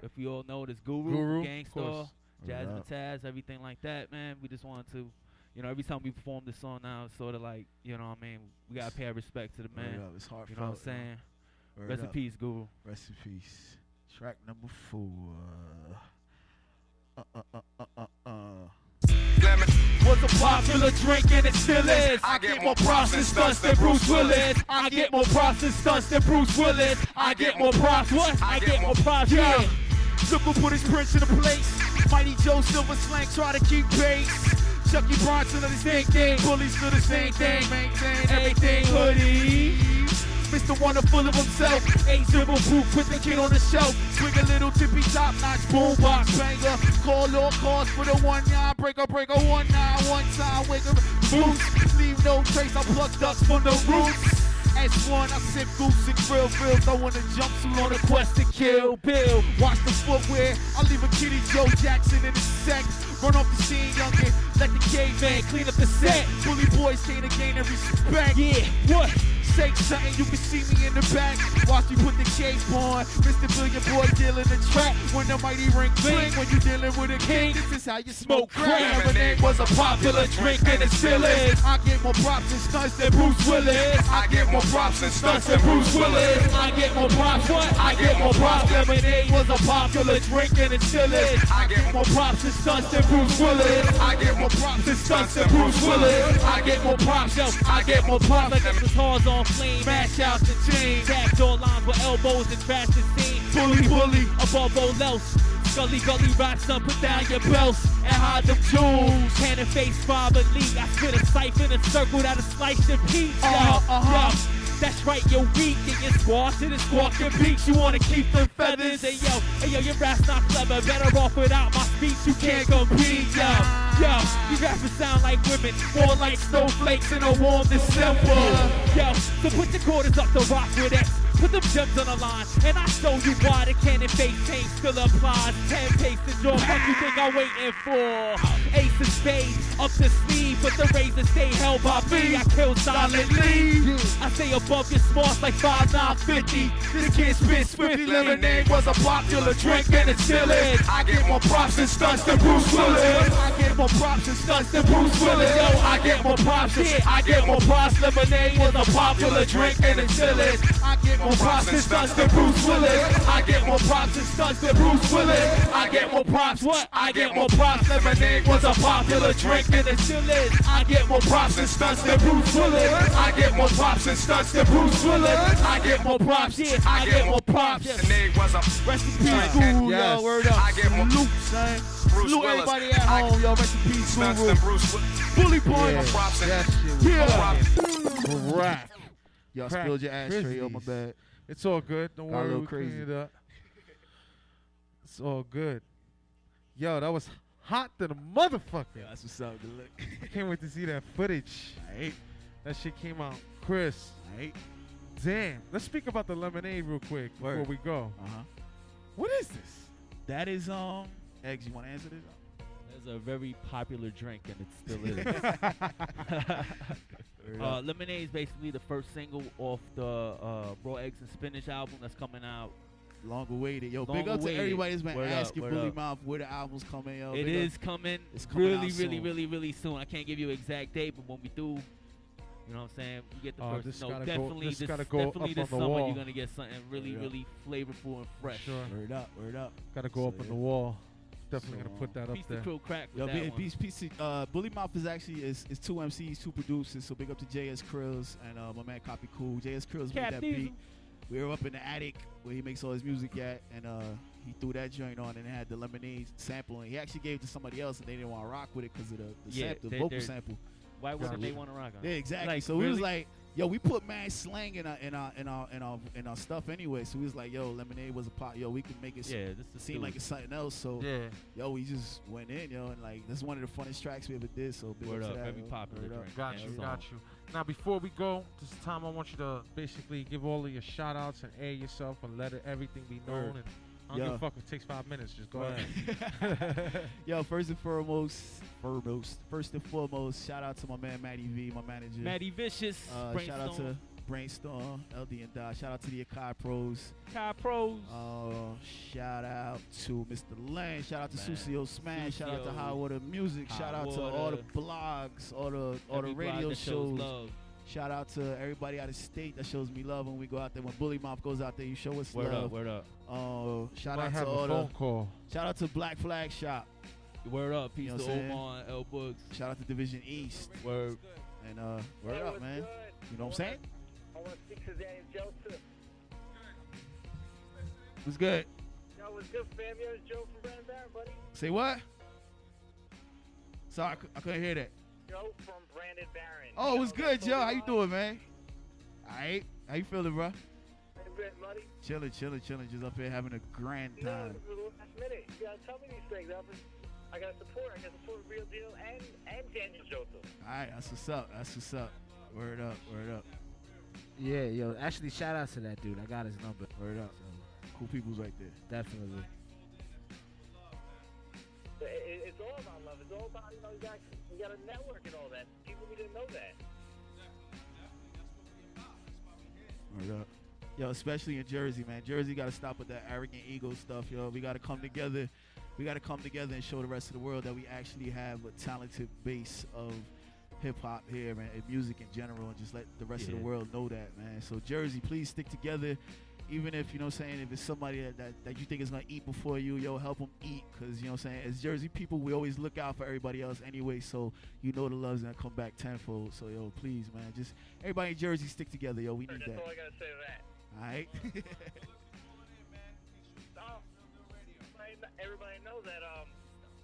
if you all know, this Guru, Guru, of Gang Starr, course. Jazz Word. Mataz, everything like that, man. We just wanted to, you know, every time we perform this song now, it's sort of like, you know what I mean? We got to pay our respect to the Word man. up. It's heartfelt. You know what I'm saying? Word Rest in peace, Guru. Rest in peace. Track number four. Uh, uh, uh, uh, uh, uh. was a popular drink and it still is. I get more props and stunts than Bruce Willis. I get more props and stunts than Bruce Willis. I get more props. What? I get more props. Yeah. Who put his prints in the place. Mighty Joe Silver Slang try to keep pace. Chucky Bronson of the same thing. Bullies do the same thing. Everything. Hoodie. Mr. Wonderful of himself. Ain't civil proof. Put the kid on the shelf. Swing a little tippy top notch boombox banger. Call all calls for the one nine breaker breaker one nine one time wake up boots. Leave no trace. I pluck ducks from the roots. S1, I sip goose and grill, grill, throwing a jumpsuit on a quest to kill Bill. Watch the footwear, I leave a kitty Joe Jackson in a sec. Run off the scene, youngin', let the caveman clean up the set. Bully boys can't gain and respect. Yeah. What? Say something, you can see me in the back. Watch me put the cape on. Mr. Billion Boy dealing the track. When the mighty ring cling, when you dealing with a king, this is how you smoke crack. Lemonade was a popular drink and it still is. I get more props and stunts than Bruce Willis. I get more props and stunts than Bruce Willis. I get more props. What? I get more props. Lemonade was a popular drink and it still is. I get more props and stunts than Bruce Willis. I get more props and stunts than Bruce Willis. I get more props. Yo, I get more props. Like the cars on flame, mash out the chain. Backdoor lines with elbows and trash the scene. Bully, bully, above all else. Gully, gully, rocks up, put down your belts and hide them jewels. Cannon face, elite. I spit a siphon, a circle that'll slice your peach. Yo, Uh-huh, uh-huh. That's right, you're weak and you're squashing and squawking beats. You wanna keep them feathers. Hey yo, hey yo, your rap's not clever. Better off without my speech. You can't compete, yo. Yo, you rappers sound like women, more like snowflakes in a warm December. Yo, so put your quarters up to rock with X. Put them gems on the line, and I show you why the cannon face change still applies. Ten pace the jaw, what you think I'm waiting for? Ace of spades, up the sleeve, but the razor stay held by me. I kill silently. I stay above your smarts like 5950. This kid spit swiftly, lemonade was a popular drink, and it still. I get more props and stunts than Bruce Willis. I get more props and stunts than Bruce Willis. Yo, I get more props, I get more props. Lemonade was a popular drink, and it still. I get more props and stunts than Bruce Willis. I get more props and stunts than Bruce Willis. I get more props, what? I get more props. Lemonade was a popular drink, it still is. I get more props and stunts than Bruce Willis. I get more props and stunts than Bruce Willis. I get more props, yeah, I get more props. Lemonade was a Rest in peace, Guru, yo, word up. I get more- Salute, son. Bruce Willis. everybody at home, yo. Rest in peace, stunts than Bruce Willis. Bully boy. Yeah, props and- Yeah. fucking crack. Y'all Crack spilled your ashtray on my Grizzlies. bad. It's all good. Don't Got a little we'll clean crazy. it up. It's all good. Yo, that was hot than a motherfucker. That's what's up. Good luck. I can't wait to see that footage. Aight. That shit came out. Chris, Aight. damn. Let's speak about the lemonade real quick before we go. Uh-huh. What is this? That is um. Eggs, you want to answer this? It's a very popular drink, and it still is. uh, Lemonade is basically the first single off the uh, Raw Eggs and Spinach album that's coming out. Long awaited. Yo, Long big up to awaited. everybody that's been Word asking word Bully up. Mouth where the album's coming. Yo, It Big up. is coming, It's coming really, out really, soon. really, really soon. I can't give you an exact date, but when we do, you know what I'm saying, you get the Oh, first. this no, gotta go- definitely, this this, gotta go definitely up this on the summer wall. you're gonna get something really, Word up. really flavorful and fresh. Sure. Word up, word up. Gotta go So, up on the wall. Definitely So, gonna put that Piece up the there. crew crack with Yo, that big, one. piece, piece, uh, Bully Mouth is actually is, is two MCs, two producers. So big up to JS Krills and uh, my man Copy Cool. JS Krills made that Diesel. beat. We were up in the attic where he makes all his music at, and uh, he threw that joint on and it had the lemonade sample. And he actually gave it to somebody else, and they didn't want to rock with it because of the, the, Yeah, sample, the they- vocal sample. Why wouldn't Gotcha. they want to rock on? Yeah, exactly. Like, so we was like, yo, we put mad slang in our in our in our in our in our stuff anyway. So we was like, yo, lemonade was a pot. Yo, we could make it Yeah, this is seem like it's something else. So Yeah. yo, we just went in, yo, and like this is one of the funnest tracks we ever did. So big Word up, up, to that, very yo. popular Word up. drink. Got you, got you. Now, before we go, this time I want you to basically give all of your shout outs and air yourself and let it, everything be known. Word. And I don't give a fuck if it takes five minutes. Just go ahead. Yo, first and foremost, foremost, first and foremost, shout out to my man Matty V, my manager. Maddie Vicious, uh, shout out to Brainstorm, Brainstorm, LD and Dot. Shout out to the Akai Pros. Kai Pros. Uh, shout out to Mr. Lane. Shout out to Man. Sucio Smash. Shout out to High Water Music. High shout out to all the blogs, all the all the Every blog radio that shows shows. love. Shout out to everybody out of state that shows me love when we go out there. When Bully Mouth goes out there, you show us Word love. up, word up, Uh, shout Might out to have all a the phone call. shout out to Black Flag Shop. word up. Peace You know to what I'm saying? Omar, L Books. Shout out to Division East. Word. And uh, word up, man. You know what I'm saying? I want to speak to Daniel Joseph. What's good? Yo, what's good, fam? Yo, it's Joe from Brandon Barron, buddy. Say what? Sorry, I, I couldn't hear that. Joe from Brandon Barron. Oh, what's Yo, good, that's Joe? How you doing, man? Alright. How you feeling, bro? Hey, good, buddy. Chilling, chilling, chilling. Just up here having a grand You know, time. this last minute. You gotta tell me these things. I, I got support. I got support Real Deal and and Daniel Joseph. Alright, that's what's up. That's what's up. Word up, word up. Yeah, yo, actually, shout out to that dude. I got his number. Word up. Cool people's right there. Definitely. It, it, it's all about love. It's all about you know you got you got to network and all that. People need to know that. Word up. Yo, especially in Jersey, man. Jersey got to stop with that arrogant ego stuff, yo. We got to come together. We got to come together and show the rest of the world that we actually have a talented base of hip hop here, man, and music in general, and just let the rest of the world know that, man. So Jersey, please stick together. Even if you know, what I'm saying if it's somebody that, that, that you think is gonna eat before you, yo, help them eat, cause you know, what I'm saying as Jersey people, we always look out for everybody else anyway. So you know the love's gonna come back tenfold. So yo, please, man, just everybody in Jersey stick together, yo. We need That's that. all I gotta say to that. All right. Um, everybody- everybody knows that um,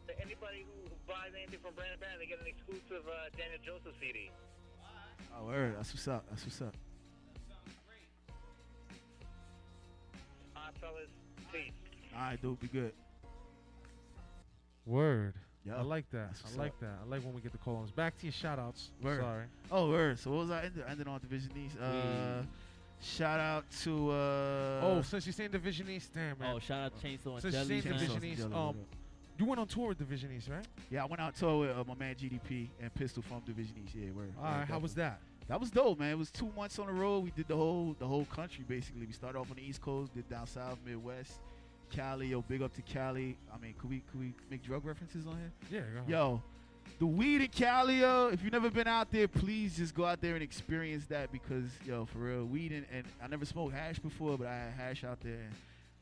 that anybody who buys anything from Brandon Band, they get an exclusive uh, Daniel Joseph CD. oh, word. That's what's up. That's what's up. Fellas, peace. All right, dude, be good. Word. Yeah. I like that. I like up. that. I like when we get the call-ons. Back to your shout-outs. Word. Sorry. Oh, word. So what was I ending, ending on Division East? Uh, shout out to uh. oh, since you're saying Division East, damn man. Oh, shout out Chainsaw and Since you're saying. Division East, um, you went on tour with Division East, right? Yeah, I went out tour with uh, my man GDP and Pistol from Division East. Yeah, word. All right. How was that? That was dope, man. It was two months on the road. We did the whole the whole country basically. We started off on the East Coast, did down south, Midwest, Cali. Yo, big up to Cali. I mean, could we could we make drug references on here? Yeah. Yo, the weed in Cali, yo. If you've never been out there, please just go out there and experience that because, yo, for real, weed and, and I never smoked hash before, but I had hash out there. And,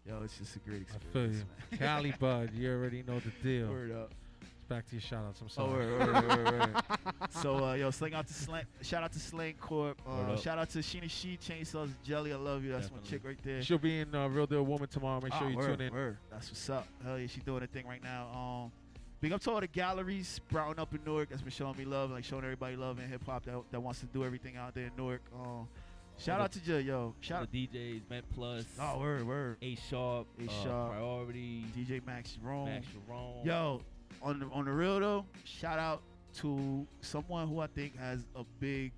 yo, it's just a great I feel experience. you. Cali Bud, you already know the deal. Word up. Back to your shout-outs. I'm Oh, sorry. word, word, word, word. so, uh, yo, sling out to Slang. Shout out to Slang Corp. Uh, shout out to Sheena She, Chainsaws, Jelly. I love you. That's my chick right there. She'll be in uh, Real Deal Woman tomorrow. Make sure Ah, you word, tune in. Word. That's what's up. Hell yeah, she's doing her thing right now. Um, big up to all the galleries sprouting up in Newark that's been showing me love, like showing everybody love in hip hop that, that wants to do everything out there in Newark. Um, shout out to J, yo. Shout out. to DJs, Met Plus, Oh, word, word. A Sharp, A uh, Sharp, Priority, DJ Max Jerome. Max Jerome. Yo, on the on the real though, shout out to someone who I think has a big.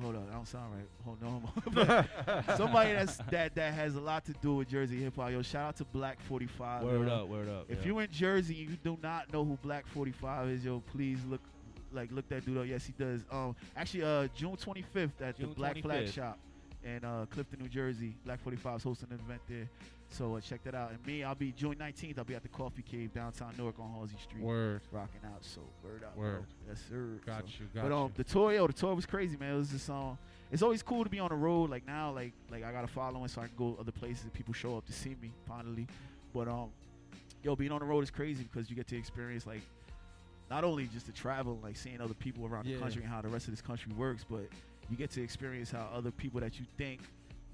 Hold on, I don't sound right. Hold on, somebody that's that that has a lot to do with Jersey hip hop. Yo, shout out to Black Forty Five. Word up, word up. If yeah. you're in Jersey and you do not know who Black 45 is, yo, please look like look that dude up. Yes, he does. Um, actually, uh, June 25th at June the Black Flag Shop in uh, Clifton, New Jersey. Black 45 is hosting an event there, so uh, check that out. And me, I'll be June 19th. I'll be at the Coffee Cave downtown Newark on Halsey Street, Word. rocking out. So word up, Word. bro. Yes, sir. Got So- you. Got but you. um, the tour, yo, the tour was crazy, man. It was just um, it's always cool to be on the road. Like now, like like I got a following, so I can go other places and people show up to see me finally. But um, yo, being on the road is crazy because you get to experience like not only just the travel, like seeing other people around Yeah. the country and how the rest of this country works, but you get to experience how other people that you think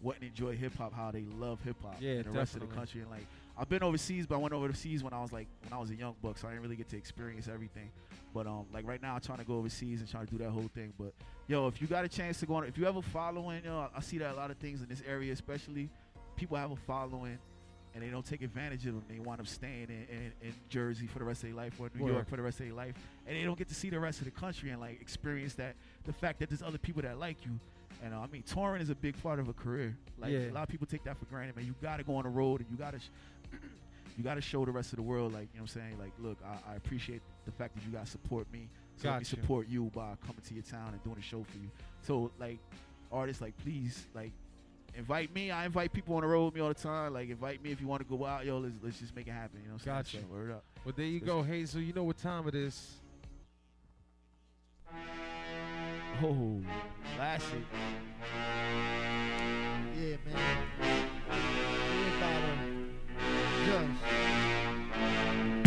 wouldn't enjoy hip hop, how they love hip hop Yeah, in the rest of the country. And like I've been overseas, but I went overseas when I was like when I was a young buck, so I didn't really get to experience everything. But um, like right now, I'm trying to go overseas and trying to do that whole thing. But yo, if you got a chance to go on, if you have a following, yo, I, I see that a lot of things in this area, especially people have a following and they don't take advantage of them. They wind up staying in, in, in Jersey for the rest of their life or New Word. York for the rest of their life, and they don't get to see the rest of the country and like experience that the fact that there's other people that like you. And uh, I mean, touring is a big part of a career. Like Yeah. a lot of people take that for granted, man. You got to go on the road and you got to. Sh- you got to show the rest of the world, like you know, what I'm saying, like, look, I, I appreciate the fact that you guys support me, so let me you. support you by coming to your town and doing a show for you. So, like, artists, like, please, like, invite me. I invite people on the road with me all the time. Like, invite me if you want to go out, yo. Let's let's just make it happen. You know what I'm Got saying? So, word up. Well, there you go, Hazel. You know what time it is. Oh, classic. Yeah, man. Everybody just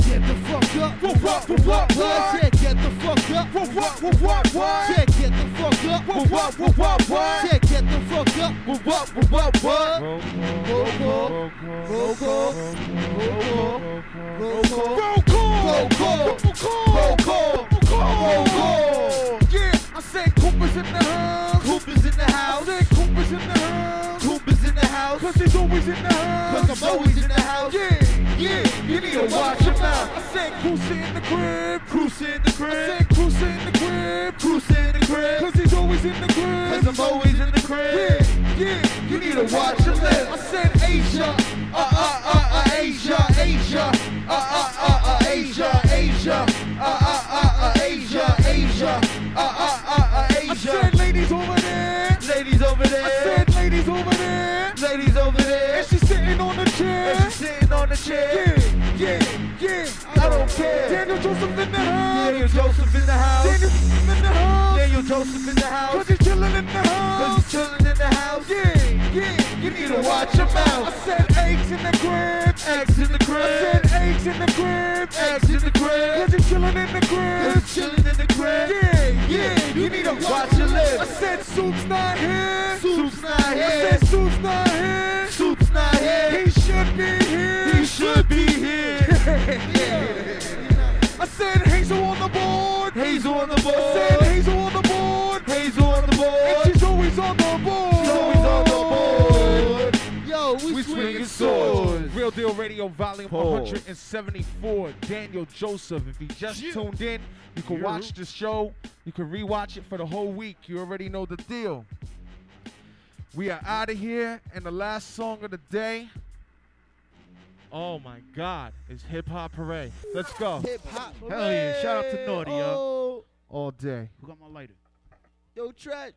get the fuck up. What, what, what, what, what? Said get the fuck up. What, what, what, what, what? Said get the fuck up. What, what, what, what, what? Said get the fuck up. What, what, what, what, what? Roll call. Roll call. Roll call. Roll call. Roll call! Roll call. Roll call! Roll call. Roll in the house. Cause I'm always in the house. Yeah, yeah, you need to watch him out. I said Cruce in the crib. Cruise in the crib. Chair. Yeah, yeah, yeah. I don't care. Daniel Joseph in the house. Daniel Joseph in the house. Daniel in the house. Daniel Joseph in the house. Cause he's chilling in the house. Cause he's chilling in the house. Yeah, yeah. You need to watch your mouth. I said eggs in the crib. Eggs in the crib. I said eggs in the crib. Eggs in the crib. Cause he's chilling in the Cause crib. he's chilling in the crib. Yeah, yeah. You need to Watch your lips. I said soup's not here. Soup's not here. I said soup's not here. Soup's not here. He should be here. He should be here. I said Hazel on the board. Hazel on the I said. Hazel on the board. Hazel on the And she's always on the board. She's always on the board. Yo, we, We swinging swords. Real Deal Radio, volume Pause. 174. Daniel Joseph. If you just tuned in, you can watch the show. You can rewatch it for the whole week. You already know the deal. We are out of here, and the last song of the day. Oh my God! it's Hip Hop Hooray. Let's go. Hip hop. Hell yeah. Shout out to Naughty, yo. Oh, All day. Who got my lighter? yo, Treach.